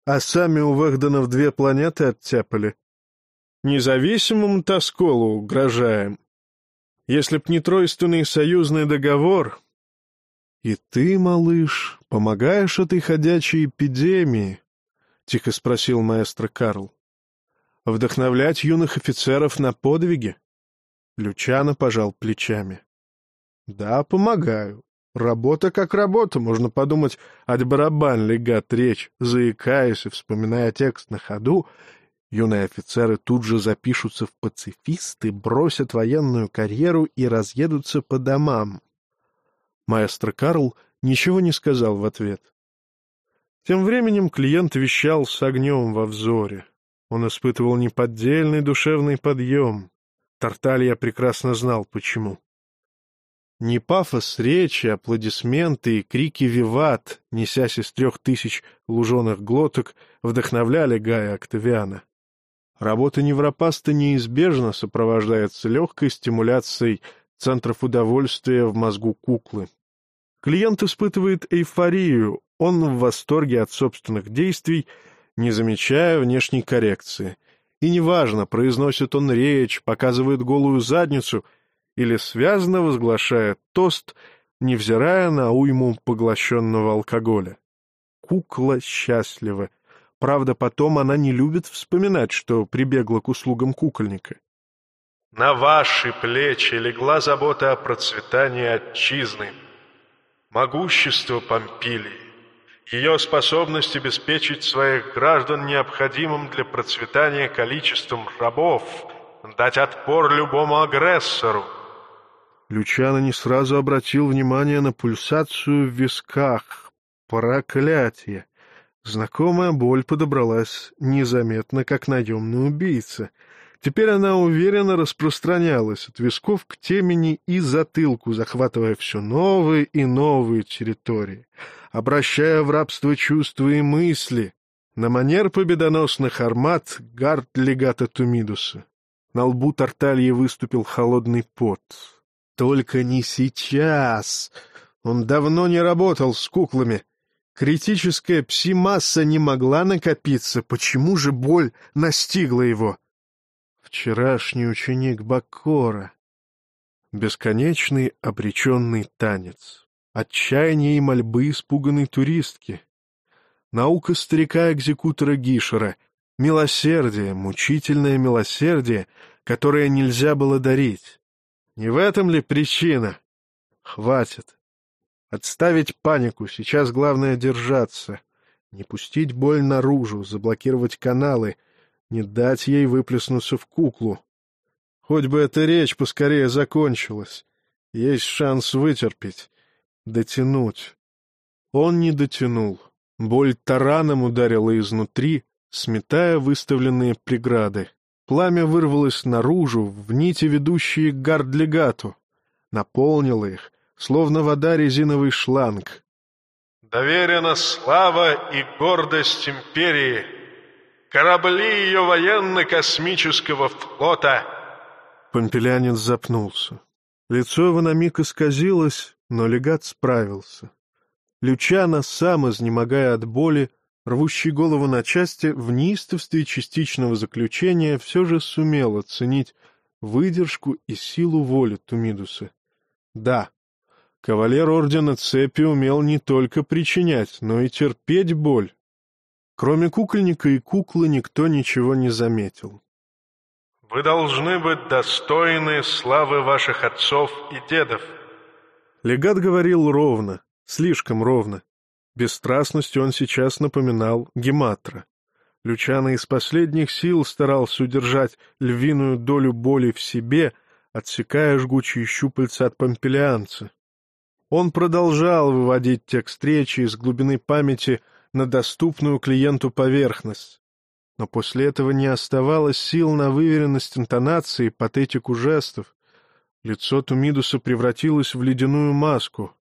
А сами у Вэгденов две планеты оттяпали. Независимому Тосколу угрожаем. Если б не тройственный союзный договор... И ты, малыш, помогаешь этой ходячей эпидемии? — тихо спросил маэстро Карл. — Вдохновлять юных офицеров на подвиги? Лючано пожал плечами. — Да, помогаю. Работа как работа, можно подумать, от барабан легат речь, заикаясь и вспоминая текст на ходу, юные офицеры тут же запишутся в пацифисты, бросят военную карьеру и разъедутся по домам. Маэстро Карл ничего не сказал в ответ. Тем временем клиент вещал с огнем во взоре. Он испытывал неподдельный душевный подъем. Тарталья прекрасно знал, почему. Не пафос речи, аплодисменты и крики «Виват», несясь из трех тысяч луженых глоток, вдохновляли Гая Октавиана. Работа невропаста неизбежно сопровождается легкой стимуляцией центров удовольствия в мозгу куклы. Клиент испытывает эйфорию, он в восторге от собственных действий, не замечая внешней коррекции. И неважно, произносит он речь, показывает голую задницу — или связно возглашая тост, невзирая на уйму поглощенного алкоголя. Кукла счастлива. Правда, потом она не любит вспоминать, что прибегла к услугам кукольника. «На ваши плечи легла забота о процветании отчизны, могущество Помпилии. ее способность обеспечить своих граждан необходимым для процветания количеством рабов, дать отпор любому агрессору. Лючано не сразу обратил внимание на пульсацию в висках. Проклятие! Знакомая боль подобралась незаметно, как наемный убийца. Теперь она уверенно распространялась от висков к темени и затылку, захватывая все новые и новые территории, обращая в рабство чувства и мысли, на манер победоносных армат гард легата Тумидуса. На лбу Тартальи выступил холодный пот. Только не сейчас! Он давно не работал с куклами. Критическая пси-масса не могла накопиться. Почему же боль настигла его? Вчерашний ученик Баккора. Бесконечный обреченный танец. Отчаяние и мольбы испуганной туристки. Наука старика-экзекутора Гишера. Милосердие, мучительное милосердие, которое нельзя было дарить. Не в этом ли причина? Хватит. Отставить панику, сейчас главное держаться. Не пустить боль наружу, заблокировать каналы, не дать ей выплеснуться в куклу. Хоть бы эта речь поскорее закончилась. Есть шанс вытерпеть, дотянуть. Он не дотянул. Боль тараном ударила изнутри, сметая выставленные преграды. Пламя вырвалось наружу, в нити, ведущие к гардлегату. Наполнило их, словно вода резиновый шланг. «Доверена слава и гордость империи, корабли ее военно-космического флота!» Помпелянин запнулся. Лицо его на миг исказилось, но легат справился. Лючано, сам изнемогая от боли, рвущий голову на части, в неистовстве частичного заключения все же сумел оценить выдержку и силу воли Тумидуса. Да, Кавалер Ордена Цепи умел не только причинять, но и терпеть боль. Кроме кукольника и куклы никто ничего не заметил. «Вы должны быть достойны славы ваших отцов и дедов». Легат говорил ровно, слишком ровно. Бесстрастностью он сейчас напоминал Гематра. Лючано из последних сил старался удержать львиную долю боли в себе, отсекая жгучие щупальца от помпелианца. Он продолжал выводить текст речи из глубины памяти на доступную клиенту поверхность. Но после этого не оставалось сил на выверенность интонации патетику жестов. Лицо Тумидуса превратилось в ледяную маску.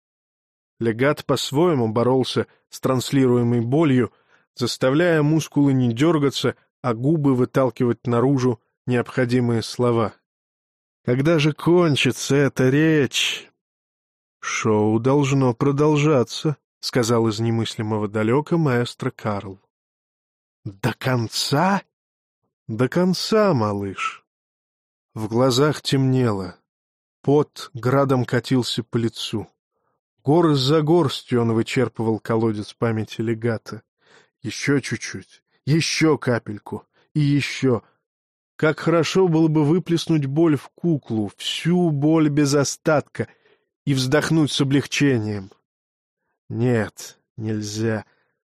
Легат по-своему боролся с транслируемой болью, заставляя мускулы не дергаться, а губы выталкивать наружу необходимые слова. «Когда же кончится эта речь?» «Шоу должно продолжаться», — сказал из немыслимого далека маэстро Карл. «До конца?» «До конца, малыш». В глазах темнело. Пот градом катился по лицу. Горсть за горстью он вычерпывал колодец памяти легата. Еще чуть-чуть, еще капельку и еще. Как хорошо было бы выплеснуть боль в куклу, всю боль без остатка, и вздохнуть с облегчением. Нет, нельзя.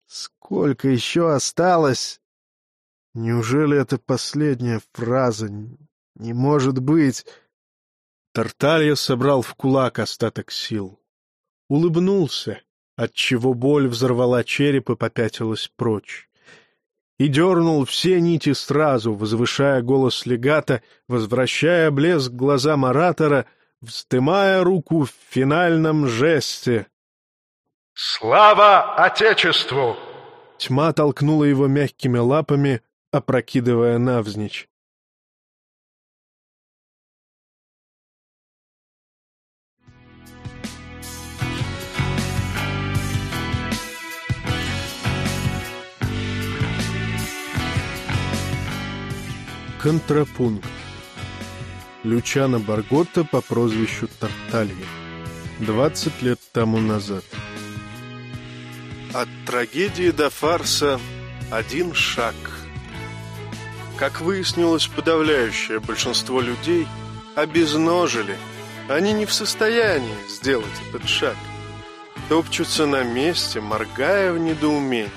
Сколько еще осталось? Неужели это последняя фраза? Не может быть. Тарталья собрал в кулак остаток сил. Улыбнулся, отчего боль взорвала череп и попятилась прочь. И дернул все нити сразу, возвышая голос легата, возвращая блеск глазам оратора — вздымая руку в финальном жесте. «Слава Отечеству!» Тьма толкнула его мягкими лапами, опрокидывая навзничь. Контрапункт Лючано Барготта по прозвищу Тарталья. 20 лет тому назад. От трагедии до фарса один шаг. Как выяснилось, подавляющее большинство людей обезножили. Они не в состоянии сделать этот шаг. топчутся на месте, моргая в недоумении.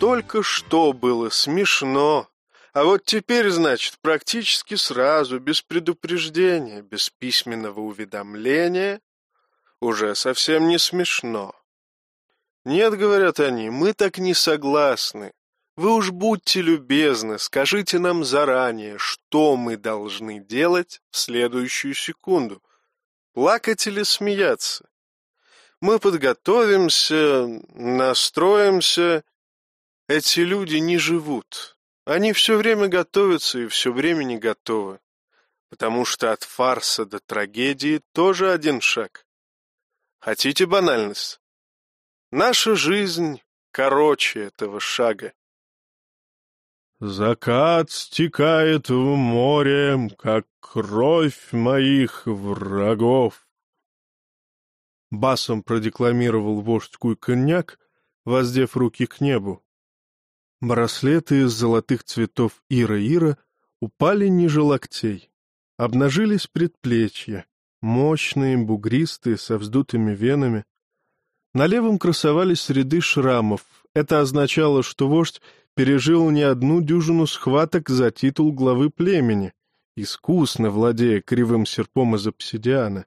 Только что было смешно, а вот теперь, значит, практически сразу, без предупреждения, без письменного уведомления, уже совсем не смешно. Нет, говорят они, мы так не согласны. Вы уж будьте любезны, скажите нам заранее, что мы должны делать в следующую секунду. Плакать или смеяться? Мы подготовимся, настроимся. Эти люди не живут. Они все время готовятся и все время не готовы. Потому что от фарса до трагедии тоже один шаг. Хотите банальность? Наша жизнь короче этого шага. Закат стекает в море, как кровь моих врагов. Басом продекламировал вождь Куйконьяк, воздев руки к небу. Браслеты из золотых цветов Ира-Ира упали ниже локтей. Обнажились предплечья, мощные, бугристые, со вздутыми венами. На левом красовались ряды шрамов. Это означало, что вождь пережил не одну дюжину схваток за титул главы племени, искусно владея кривым серпом из обсидиана.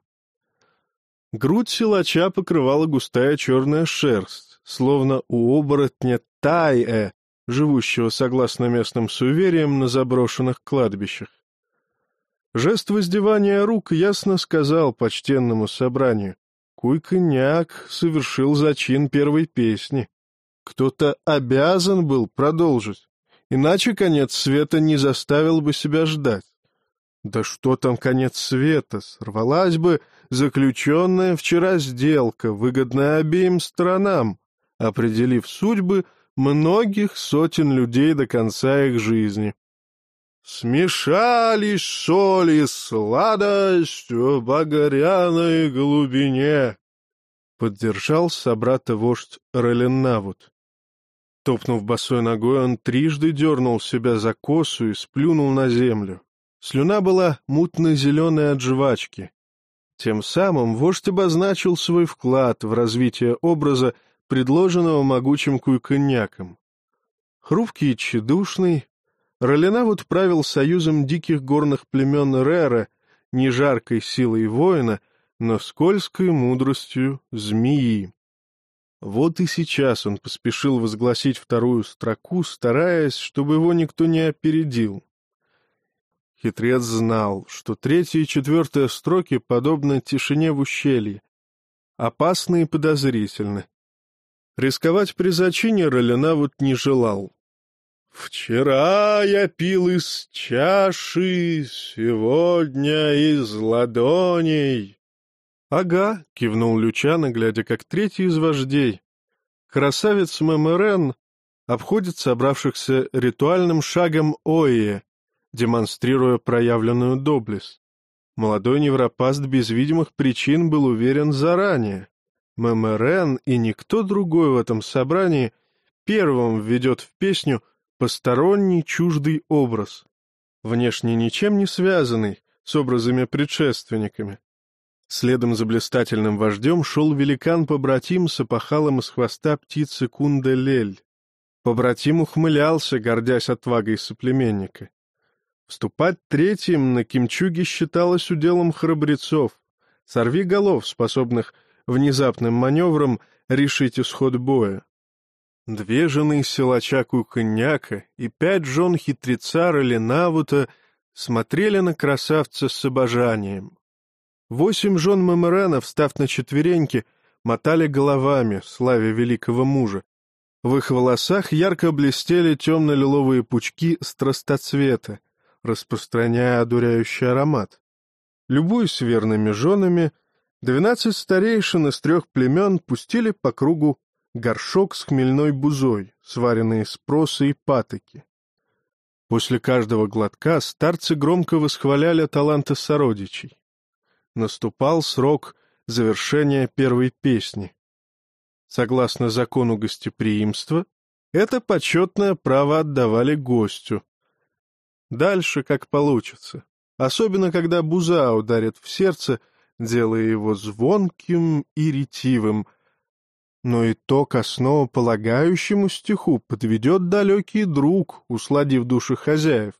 Грудь силача покрывала густая черная шерсть, словно у оборотня Тайэ, живущего согласно местным суевериям на заброшенных кладбищах. Жест воздевания рук ясно сказал почтенному собранию. Куйконяк совершил зачин первой песни. Кто-то обязан был продолжить, иначе конец света не заставил бы себя ждать. Да что там конец света, сорвалась бы заключенная вчера сделка, выгодная обеим сторонам, определив судьбы многих сотен людей до конца их жизни. Смешались соли сладость в багряной глубине, поддержал собрата вождь Роленнавуд. Топнув босой ногой, он трижды дернул себя за косу и сплюнул на землю. Слюна была мутно-зеленой от жвачки. Тем самым вождь обозначил свой вклад в развитие образа, предложенного могучим куйконьяком. Хрупкий и тщедушный, Роленавуд правил союзом диких горных племен Рера, не жаркой силой воина, но скользкой мудростью змеи. Вот и сейчас он поспешил возгласить вторую строку, стараясь, чтобы его никто не опередил. Хитрец знал, что третья и четвертая строки подобны тишине в ущелье, опасны и подозрительны. Рисковать при зачине Роленавуд не желал. «Вчера я пил из чаши, сегодня из ладоней». «Ага», — кивнул Лючано, глядя, как третий из вождей. Красавец Мэмэрен обходит собравшихся ритуальным шагом Оие, демонстрируя проявленную доблесть. Молодой невропаст без видимых причин был уверен заранее. Мэмэрен и никто другой в этом собрании первым введет в песню посторонний чуждый образ, внешне ничем не связанный с образами-предшественниками. Следом за блистательным вождем шел великан-побратим с опахалом из хвоста птицы Кунделель. Побратим ухмылялся, гордясь отвагой соплеменника. Вступать третьим на Кимчуге считалось уделом храбрецов, сорви голов, способных внезапным маневром решить исход боя. Две жены силача Куконяка и пять жен хитреца Роленавута смотрели на красавца с обожанием. Восемь жен Мамерана, встав на четвереньки, мотали головами, славя великого мужа. В их волосах ярко блестели темно-лиловые пучки страстоцвета, распространяя одуряющий аромат. Любуясь верными женами, двенадцать старейшин из трех племен пустили по кругу горшок с хмельной бузой, сваренный из проса и патоки. После каждого глотка старцы громко восхваляли таланты сородичей наступал срок завершения первой песни. Согласно закону гостеприимства, это почетное право отдавали гостю. Дальше как получится, особенно когда буза ударит в сердце, делая его звонким и ретивым, но итог основополагающему стиху подведет далекий друг, усладив души хозяев.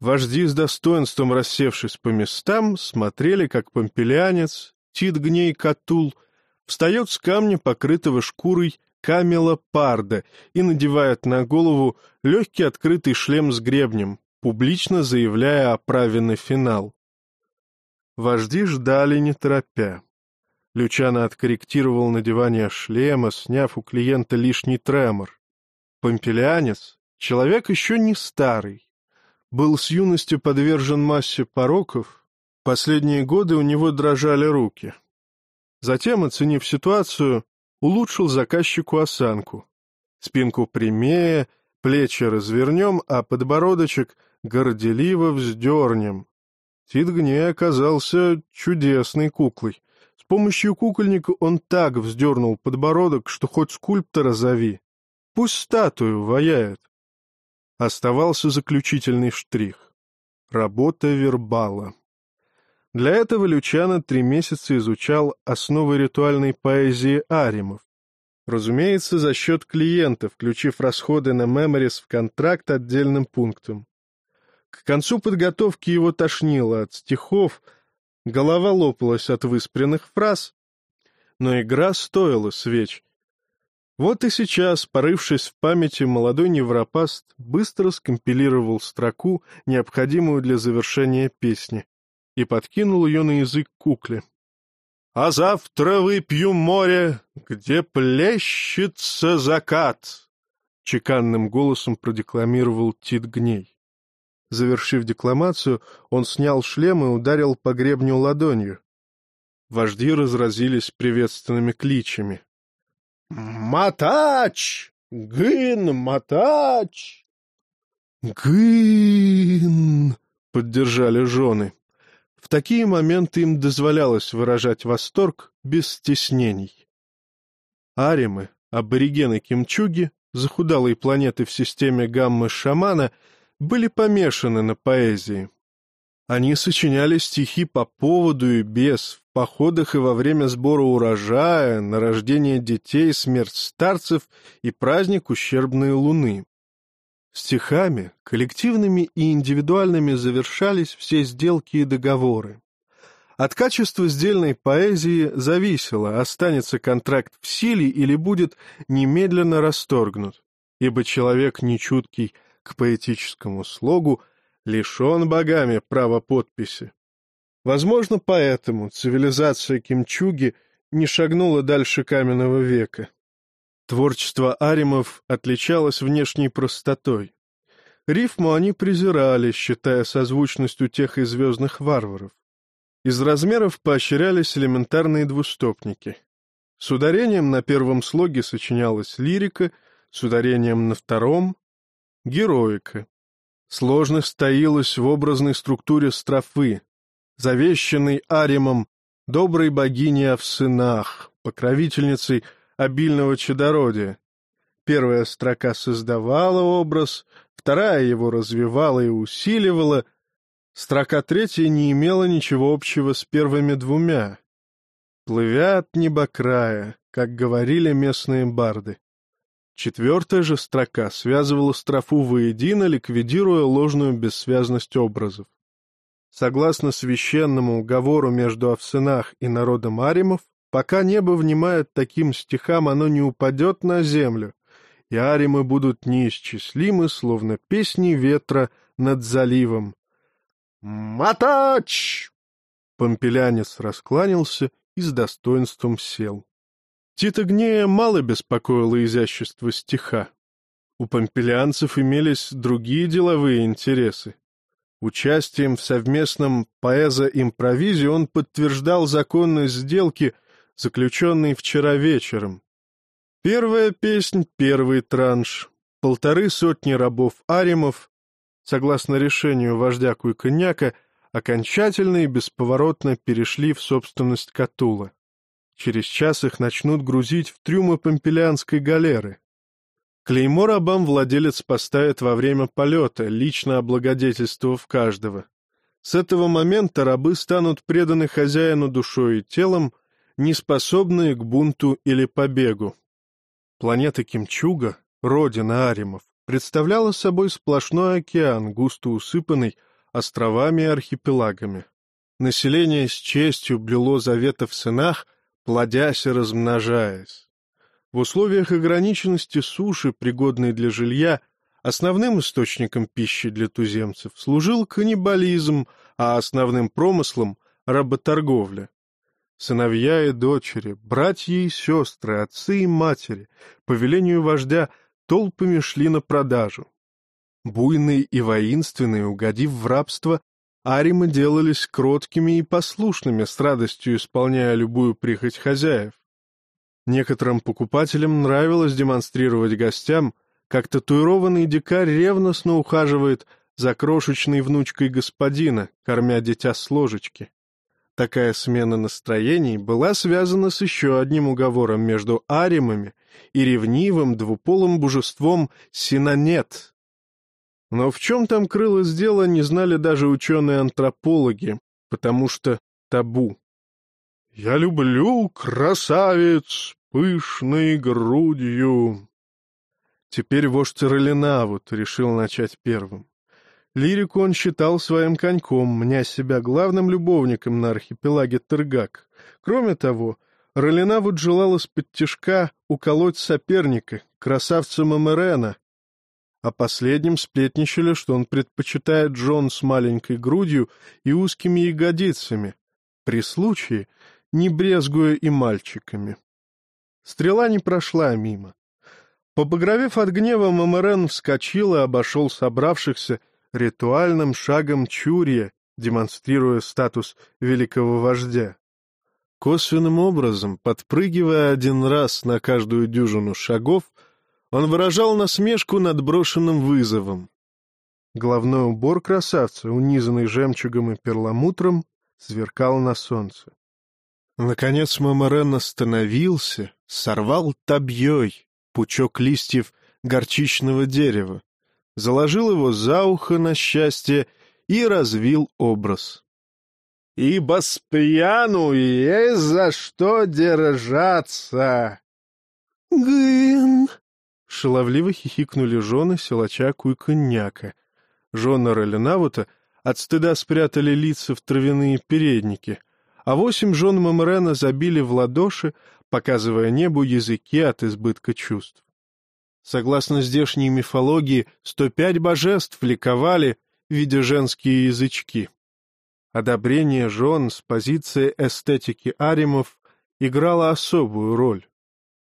Вожди с достоинством рассевшись по местам, смотрели, как помпелянец, Тит Гней Катул, встает с камня, покрытого шкурой камела парда, и надевает на голову легкий открытый шлем с гребнем, публично заявляя о праве на финал. Вожди ждали, не торопя. Лючано откорректировал надевание шлема, сняв у клиента лишний тремор. Помпелянец — человек еще не старый. Был с юностью подвержен массе пороков. Последние годы у него дрожали руки. Затем, оценив ситуацию, улучшил заказчику осанку. Спинку прямее, плечи развернем, а подбородочек горделиво вздернем. Тит Гней оказался чудесной куклой помощью кукольника он так вздернул подбородок, что хоть скульптора зови. Пусть статую ваяет. Оставался заключительный штрих. Работа вербала. Для этого Лючано три месяца изучал основы ритуальной поэзии аримов. Разумеется, за счет клиента, включив расходы на меморис в контракт отдельным пунктом. К концу подготовки его тошнило от стихов — Голова лопалась от выспренных фраз, но игра стоила свеч. Вот и сейчас, порывшись в памяти, молодой невропаст быстро скомпилировал строку, необходимую для завершения песни, и подкинул ее на язык кукле. «А завтра выпью море, где плещется закат!» Чеканным голосом продекламировал Тит Гней. Завершив декламацию, он снял шлем и ударил по гребню ладонью. Вожди разразились приветственными кличами. «Матач! Гын, Матач!» «Гын!» — поддержали жены. В такие моменты им дозволялось выражать восторг без стеснений. Аримы, аборигены Кимчуги, захудалой планеты в системе гаммы-шамана — были помешаны на поэзии. Они сочиняли стихи по поводу и без, в походах и во время сбора урожая, на рождение детей, смерть старцев и праздник ущербной луны. Стихами, коллективными и индивидуальными завершались все сделки и договоры. От качества сдельной поэзии зависело, останется контракт в силе или будет немедленно расторгнут, ибо человек нечуткий – к поэтическому слогу лишен богами права подписи. Возможно, поэтому цивилизация Кимчуги не шагнула дальше каменного века. Творчество аримов отличалось внешней простотой. Рифму они презирали, считая созвучностью тех и звездных варваров. Из размеров поощрялись элементарные двустопники. С ударением на первом слоге сочинялась лирика, с ударением на втором Героика. Сложность таилась в образной структуре строфы, завещанной Аримом, доброй богиней о сынах, покровительницей обильного чадородия. Первая строка создавала образ, вторая его развивала и усиливала, строка третья не имела ничего общего с первыми двумя. Плывя от небокрая, как говорили местные барды. Четвертая же строка связывала строфу воедино, ликвидируя ложную бессвязность образов. Согласно священному уговору между Овсынах и народом Аримов, пока небо внимает таким стихам, оно не упадет на землю, и Аримы будут неисчислимы, словно песни ветра над заливом. «Матач!» Помпелянец раскланялся и с достоинством сел. Тита Гнея мало беспокоило изящество стиха. У помпелианцев имелись другие деловые интересы. Участием в совместном поэзо-импровизе он подтверждал законность сделки, заключенной вчера вечером. Первая песнь, первый транш, полторы сотни рабов-аримов, согласно решению вождя Куйконяка, окончательно и бесповоротно перешли в собственность Катула. Через час их начнут грузить в трюмы помпелянской галеры. Клеймо рабам владелец поставит во время полета, лично облагодетельствовав каждого. С этого момента рабы станут преданы хозяину душой и телом, не способные к бунту или побегу. Планета Кимчуга, родина аримов, представляла собой сплошной океан, густо усыпанный островами и архипелагами. Население с честью блюло завета в сынах, плодясь и размножаясь. В условиях ограниченности суши, пригодной для жилья, основным источником пищи для туземцев служил каннибализм, а основным промыслом — работорговля. Сыновья и дочери, братья и сестры, отцы и матери, по велению вождя, толпами шли на продажу. Буйные и воинственные, угодив в рабство, аримы делались кроткими и послушными, с радостью исполняя любую прихоть хозяев. Некоторым покупателям нравилось демонстрировать гостям, как татуированный дикарь ревностно ухаживает за крошечной внучкой господина, кормя дитя с ложечки. Такая смена настроений была связана с еще одним уговором между аримами и ревнивым двуполым божеством Синанет. Но в чем там крылось дело, не знали даже ученые-антропологи, потому что табу. «Я люблю красавец пышной грудью». Теперь вождь Ролинавут решил начать первым. Лирику он считал своим коньком, меня себя главным любовником на архипелаге Тыргак. Кроме того, Ролинавут желал из-под тяжка уколоть соперника, красавца Мамерена. А последним сплетничали, что он предпочитает Джон с маленькой грудью и ускими ягодицами, при случае не брезгуя и мальчиками. Стрела не прошла мимо. Побагровев от гнева, Мамерен вскочил и обошел собравшихся, ритуальным шагом Чурия, демонстрируя статус великого вождя. Косвенным образом, подпрыгивая один раз на каждую дюжину шагов, он выражал насмешку над брошенным вызовом. Головной убор красавца, унизанный жемчугом и перламутром, сверкал на солнце. Наконец Мамарен остановился, сорвал табьей пучок листьев горчичного дерева, заложил его за ухо на счастье и развил образ. «Ибо с пьяну есть за что держаться!» «Гын!» — шаловливо хихикнули жены силача Куйконяка. Жены Роленавута от стыда спрятали лица в травяные передники, а восемь жен Мамрена забили в ладоши, показывая небу языки от избытка чувств. Согласно здешней мифологии, 105 божеств ликовали, видя женские язычки. Одобрение жен с позиции эстетики аримов играло особую роль.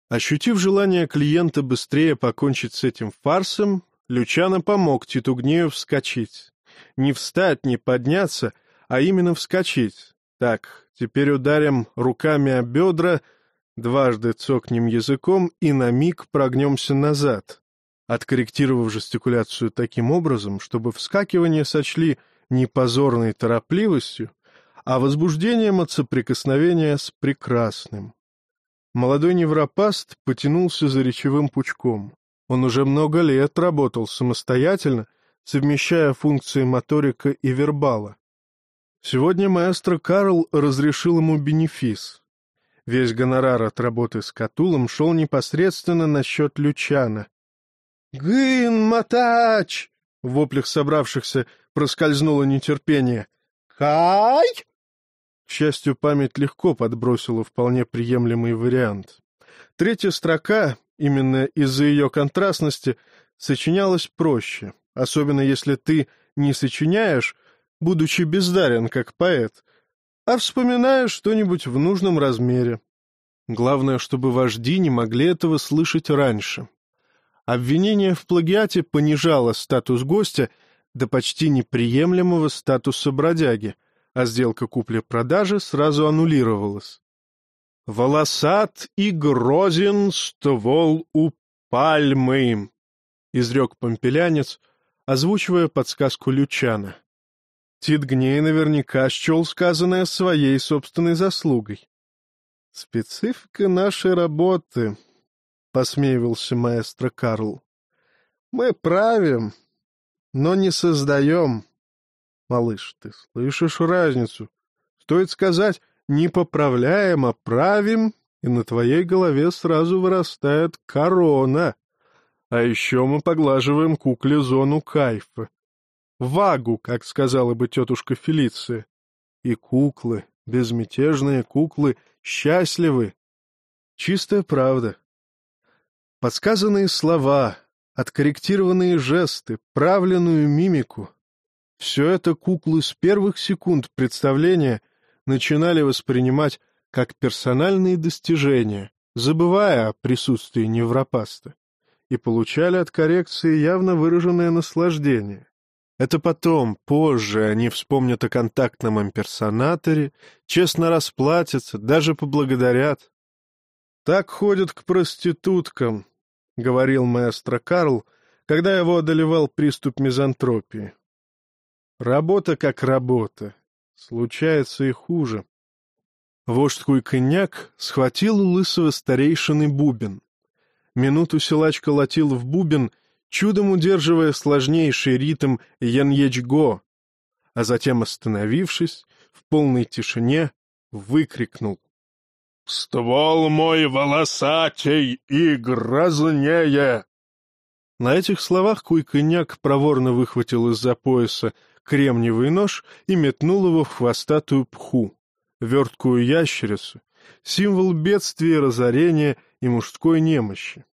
Ощутив желание клиента быстрее покончить с этим фарсом, Лючано помог Титугнею вскочить. Не встать, не подняться, а именно вскочить. Так, теперь ударим руками о бедра — Дважды цокнем языком и на миг прогнемся назад, откорректировав жестикуляцию таким образом, чтобы вскакивание сочли не позорной торопливостью, а возбуждением от соприкосновения с прекрасным. Молодой невропаст потянулся за речевым пучком. Он уже много лет работал самостоятельно, совмещая функции моторика и вербала. Сегодня маэстро Карл разрешил ему бенефис Весь гонорар от работы с Катулом шел непосредственно на счет Лючана. «Гын, мотач!» — в воплях собравшихся проскользнуло нетерпение. «Кай!» К счастью, память легко подбросила вполне приемлемый вариант. Третья строка, именно из-за ее контрастности, сочинялась проще, особенно если ты не сочиняешь, будучи бездарен как поэт, а вспоминаешь что-нибудь в нужном размере. Главное, чтобы вожди не могли этого слышать раньше. Обвинение в плагиате понижало статус гостя до почти неприемлемого статуса бродяги, а сделка купли-продажи сразу аннулировалась. «Волосат и грозен ствол у пальмы», — изрек помпелянец, озвучивая подсказку Лючана. Тит Гней наверняка счел сказанное своей собственной заслугой. «Специфика нашей работы», — посмеивался маэстро Карл. «Мы правим, но не создаем». «Малыш, ты слышишь разницу? Стоит сказать не поправляем, а правим, и на твоей голове сразу вырастает корона. А еще мы поглаживаем кукле зону кайфа. Вагу, как сказала бы тетушка Фелиция. И куклы, безмятежные куклы, счастливы. Чистая правда. Подсказанные слова, откорректированные жесты, правленную мимику — все это куклы с первых секунд представления начинали воспринимать как персональные достижения, забывая о присутствии невропаста, и получали от коррекции явно выраженное наслаждение. Это потом, позже, они вспомнят о контактном имперсонаторе, честно расплатятся, даже поблагодарят. «Так ходят к проституткам», — говорил маэстро Карл, когда его одолевал приступ мизантропии. «Работа как работа. Случается и хуже». Вождь Куйконяк схватил у лысого старейшины бубен. Минуту силач колотил в бубен, чудом удерживая сложнейший ритм Яньечго, а затем, остановившись, в полной тишине выкрикнул. «Ствол мой волосатей и грознее!» На этих словах Куйконяк проворно выхватил из-за пояса кремниевый нож и метнул его в хвостатую пху верткую ящерицу, символ бедствия, разорения и мужской немощи.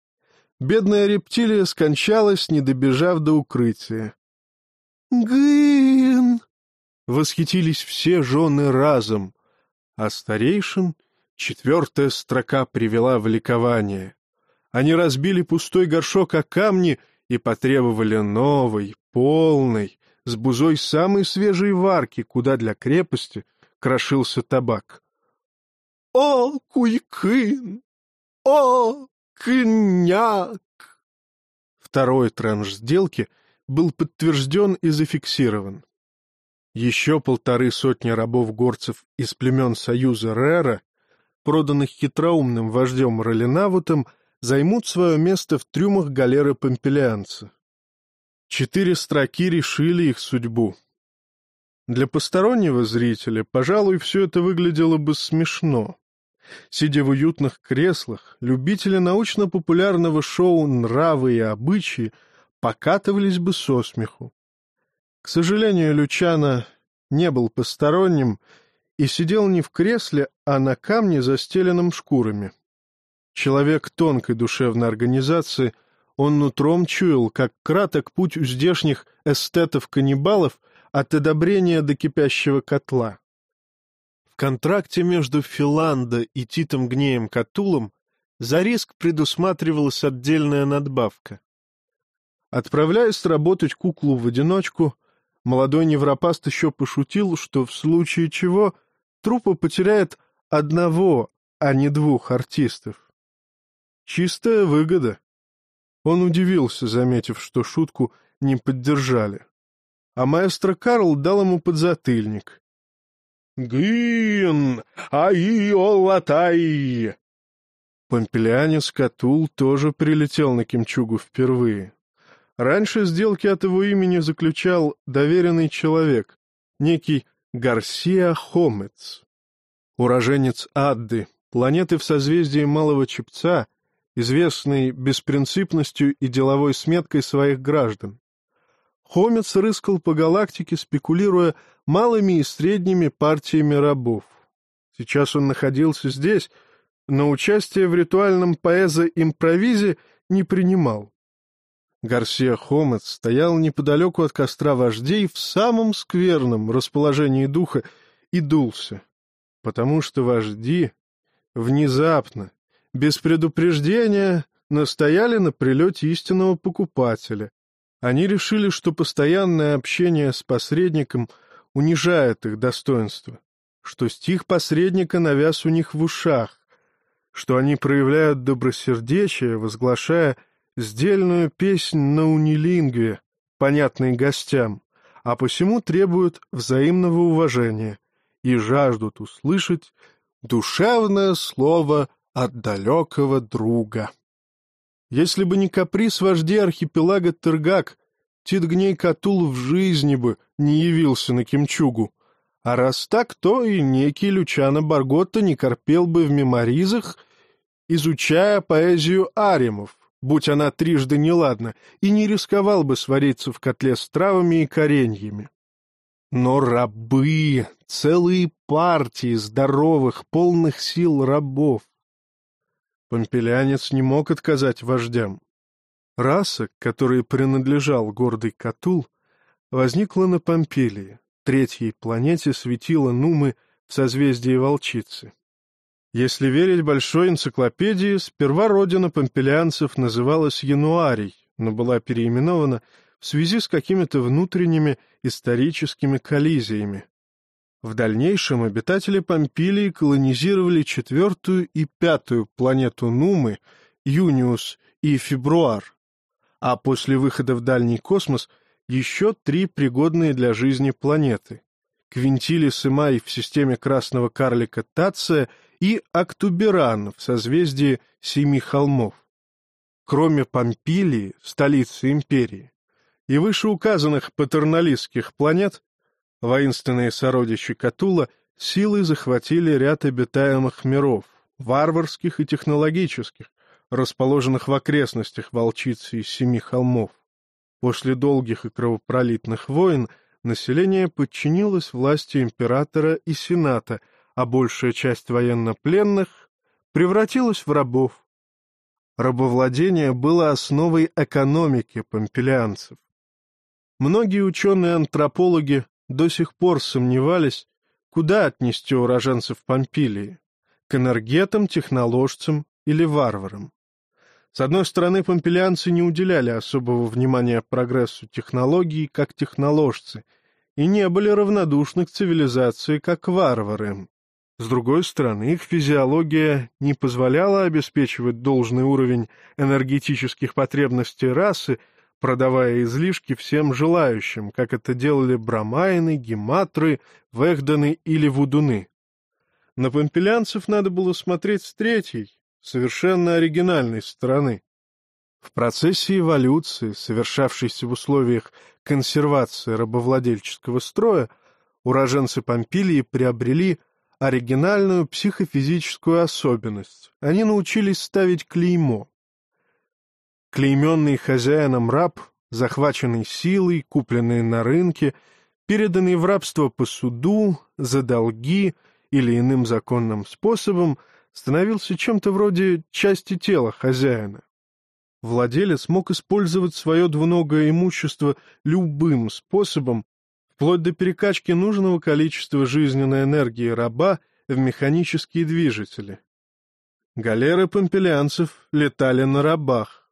Бедная рептилия скончалась, не добежав до укрытия. «Гын!» — восхитились все жены разом, а старейшин четвертая строка привела в ликование. Они разбили пустой горшок о камни и потребовали новой, полной, с бузой самой свежей варки, куда для крепости крошился табак. «О, Куйкын! О, Кыняк!» Второй транш сделки был подтвержден и зафиксирован. Еще полторы сотни рабов-горцев из племен Союза Рера, проданных хитроумным вождем Ролинавутом, займут свое место в трюмах галеры Помпелианца. Четыре строки решили их судьбу. Для постороннего зрителя, пожалуй, все это выглядело бы смешно. Сидя в уютных креслах, любители научно-популярного шоу «Нравы и обычаи» покатывались бы со смеху. К сожалению, Лючана не был посторонним и сидел не в кресле, а на камне, застеленном шкурами. Человек тонкой душевной организации, он нутром чуял, как краток путь у здешних эстетов-каннибалов — от одобрения до кипящего котла. В контракте между Филандо и Титом Гнеем Катулом за риск предусматривалась отдельная надбавка. Отправляясь работать куклу в одиночку, молодой невропаст еще пошутил, что в случае чего труппа потеряет одного, а не двух артистов. Чистая выгода. Он удивился, заметив, что шутку не поддержали а маэстро Карл дал ему подзатыльник. «Гин! Ай-о-латай!» Помпелянец Катул тоже прилетел на Кимчугу впервые. Раньше сделки от его имени заключал доверенный человек, некий Гарсия Хомец, уроженец Адды, планеты в созвездии Малого Чепца, известный беспринципностью и деловой сметкой своих граждан. Хомец рыскал по галактике, спекулируя малыми и средними партиями рабов. Сейчас он находился здесь, но участие в ритуальном поэзо-импровизе не принимал. Гарсия Хомец стоял неподалеку от костра вождей в самом скверном расположении духа и дулся, потому что вожди внезапно, без предупреждения, настояли на прилете истинного покупателя, они решили, что постоянное общение с посредником унижает их достоинство, что стих посредника навяз у них в ушах, что они проявляют добросердечие, возглашая сдельную песнь на унилингве, понятной гостям, а посему требуют взаимного уважения и жаждут услышать душевное слово от далекого друга. Если бы не каприз вождей архипелага Тыргак, Титгней Катул в жизни бы не явился на Кимчугу, А раз так, то и некий Лючано Барготто не корпел бы в меморизах, изучая поэзию аримов, будь она трижды неладна, и не рисковал бы свариться в котле с травами и кореньями. Но рабы, целые партии здоровых, полных сил рабов. Помпелянец не мог отказать вождям. Раса, которой принадлежал гордый Катул, возникла на Помпилии, третьей планете светила Нумы в созвездии Волчицы. Если верить большой энциклопедии, сперва родина помпелианцев называлась Януарий, но была переименована в связи с какими-то внутренними историческими коллизиями. В дальнейшем обитатели Помпилии колонизировали четвертую и пятую планету Нумы, Юниус и Фебруар, а после выхода в дальний космос еще три пригодные для жизни планеты — Квинтилис и Май в системе красного карлика Тация — и Актуберан в созвездии Семи холмов. Кроме Помпилии, столицы империи, и вышеуказанных патерналистских планет, воинственные сородичи Катула силой захватили ряд обитаемых миров, варварских и технологических, расположенных в окрестностях волчицы и семи холмов. После долгих и кровопролитных войн население подчинилось власти императора и сената — а большая часть военнопленных превратилась в рабов. Рабовладение было основой экономики помпелианцев. Многие ученые-антропологи до сих пор сомневались, куда отнести уроженцев Помпилии — к энергетам, техноложцам или варварам. С одной стороны, помпелианцы не уделяли особого внимания прогрессу технологий как техноложцы и не были равнодушны к цивилизации как варвары. С другой стороны, их физиология не позволяла обеспечивать должный уровень энергетических потребностей расы, продавая излишки всем желающим, как это делали брамайны, гематры, вехданы или вудуны. На помпелянцев надо было смотреть с третьей, совершенно оригинальной стороны. В процессе эволюции, совершавшейся в условиях консервации рабовладельческого строя, уроженцы Помпилии приобрели оригинальную психофизическую особенность. Они научились ставить клеймо. Клейменный хозяином раб, захваченный силой, купленный на рынке, переданный в рабство по суду, за долги или иным законным способом, становился чем-то вроде части тела хозяина. Владелец мог использовать свое двуногое имущество любым способом, вплоть до перекачки нужного количества жизненной энергии раба в механические движители. Галеры помпелянцев летали на рабах.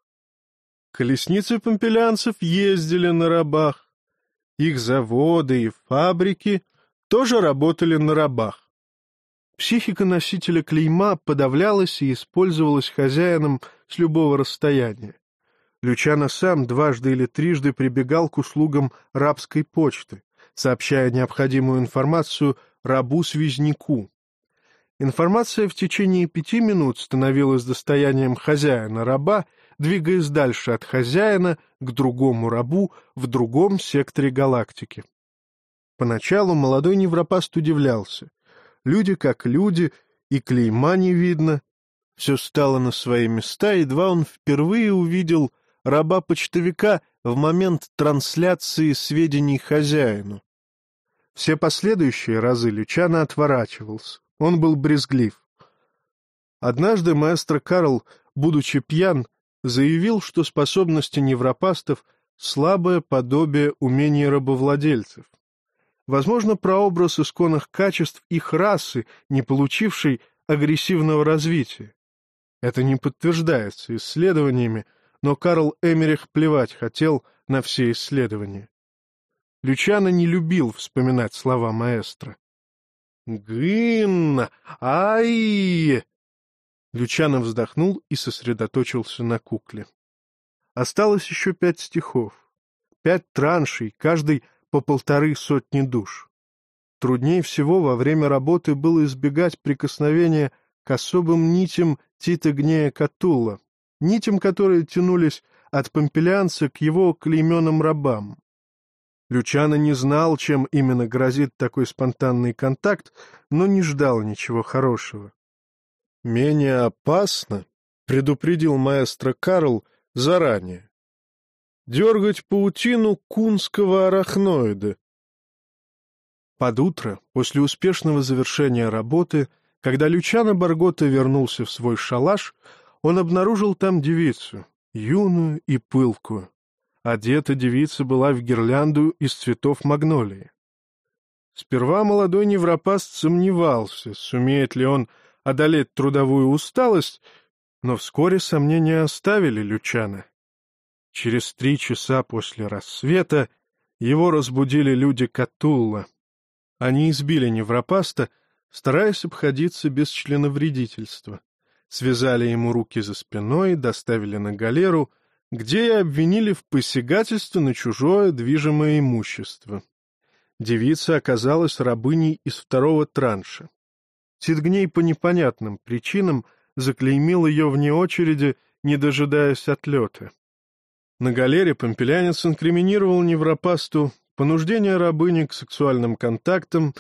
Колесницы помпелянцев ездили на рабах. Их заводы и фабрики тоже работали на рабах. Психика носителя клейма подавлялась и использовалась хозяином с любого расстояния. Лючано сам дважды или трижды прибегал к услугам рабской почты сообщая необходимую информацию рабу-связняку. Информация в течение пяти минут становилась достоянием хозяина раба, двигаясь дальше от хозяина к другому рабу в другом секторе галактики. Поначалу молодой невропаст удивлялся. Люди как люди, и клейма не видно. Все стало на свои места, едва он впервые увидел раба-почтовика в момент трансляции сведений хозяину. Все последующие разы Лючано отворачивался. Он был брезглив. Однажды маэстро Карл, будучи пьян, заявил, что способности невропастов — слабое подобие умений рабовладельцев. Возможно, прообраз исконных качеств их расы, не получившей агрессивного развития. Это не подтверждается исследованиями, но Карл Эмерих плевать хотел на все исследования. Лючано не любил вспоминать слова маэстро. «Гынна! Ай!» Лючано вздохнул и сосредоточился на кукле. Осталось еще пять стихов. Пять траншей, каждый по полторы сотни душ. Труднее всего во время работы было избегать прикосновения к особым нитям Тита Гнея Катулла, нитям, которые тянулись от помпелянца к его клейменным рабам. Лючано не знал, чем именно грозит такой спонтанный контакт, но не ждал ничего хорошего. «Менее опасно», — предупредил маэстро Карл заранее. «Дергать паутину кунского арахноида». Под утро, после успешного завершения работы, когда Лючано Баргота вернулся в свой шалаш, он обнаружил там девицу, юную и пылкую. Одета девица была в гирлянду из цветов магнолии. Сперва молодой невропаст сомневался, сумеет ли он одолеть трудовую усталость, но вскоре сомнения оставили Лючана. Через три часа после рассвета его разбудили люди Катулла. Они избили невропаста, стараясь обходиться без членовредительства. Связали ему руки за спиной, доставили на галеру, где и обвинили в посягательстве на чужое движимое имущество. Девица оказалась рабыней из второго транша. Титгней по непонятным причинам заклеймил ее вне очереди, не дожидаясь отлета. На галере помпелянец инкриминировал Невропасту понуждение рабыни к сексуальным контактам,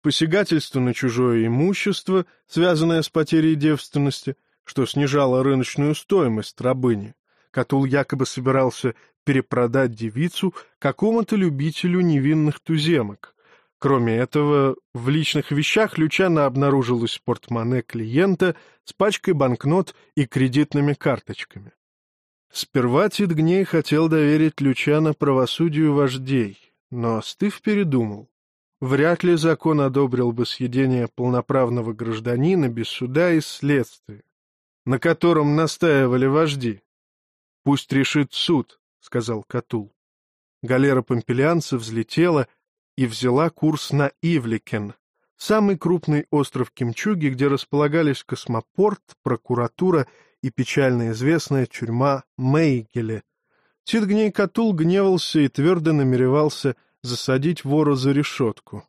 посягательство на чужое имущество, связанное с потерей девственности, что снижало рыночную стоимость рабыни. Катул якобы собирался перепродать девицу какому-то любителю невинных туземок, Кроме этого, в личных вещах Лючана обнаружилось портмоне клиента с пачкой банкнот и кредитными карточками. Сперва Титгней хотел доверить Лючана правосудию вождей, но, остыв, передумал. Вряд ли закон одобрил бы съедение полноправного гражданина без суда и следствия, на котором настаивали вожди. — Пусть решит суд, — сказал Катул. Галера помпелианца взлетела — и взяла курс на Ивликен, самый крупный остров Кимчуги, где располагались космопорт, прокуратура и печально известная тюрьма Мейгеле. Титгней Катул гневался и твердо намеревался засадить вора за решетку.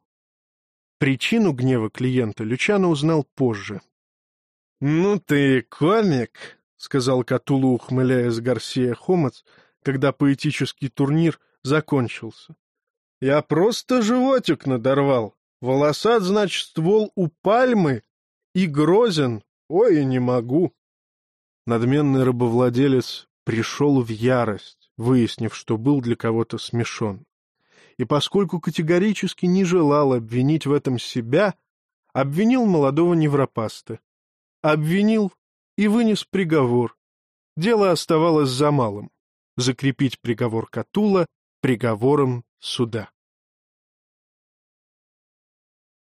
Причину гнева клиента Лючано узнал позже. — Ну ты комик, — сказал Катулу, ухмыляясь Гарсия Хомец, когда поэтический турнир закончился. Я просто животик надорвал. Волосат, значит, ствол у пальмы и грозен. Ой, не могу. Надменный рабовладелец пришел в ярость, выяснив, что был для кого-то смешон. И поскольку категорически не желал обвинить в этом себя, обвинил молодого невропаста. Обвинил и вынес приговор. Дело оставалось за малым — закрепить приговор Катула приговором суда.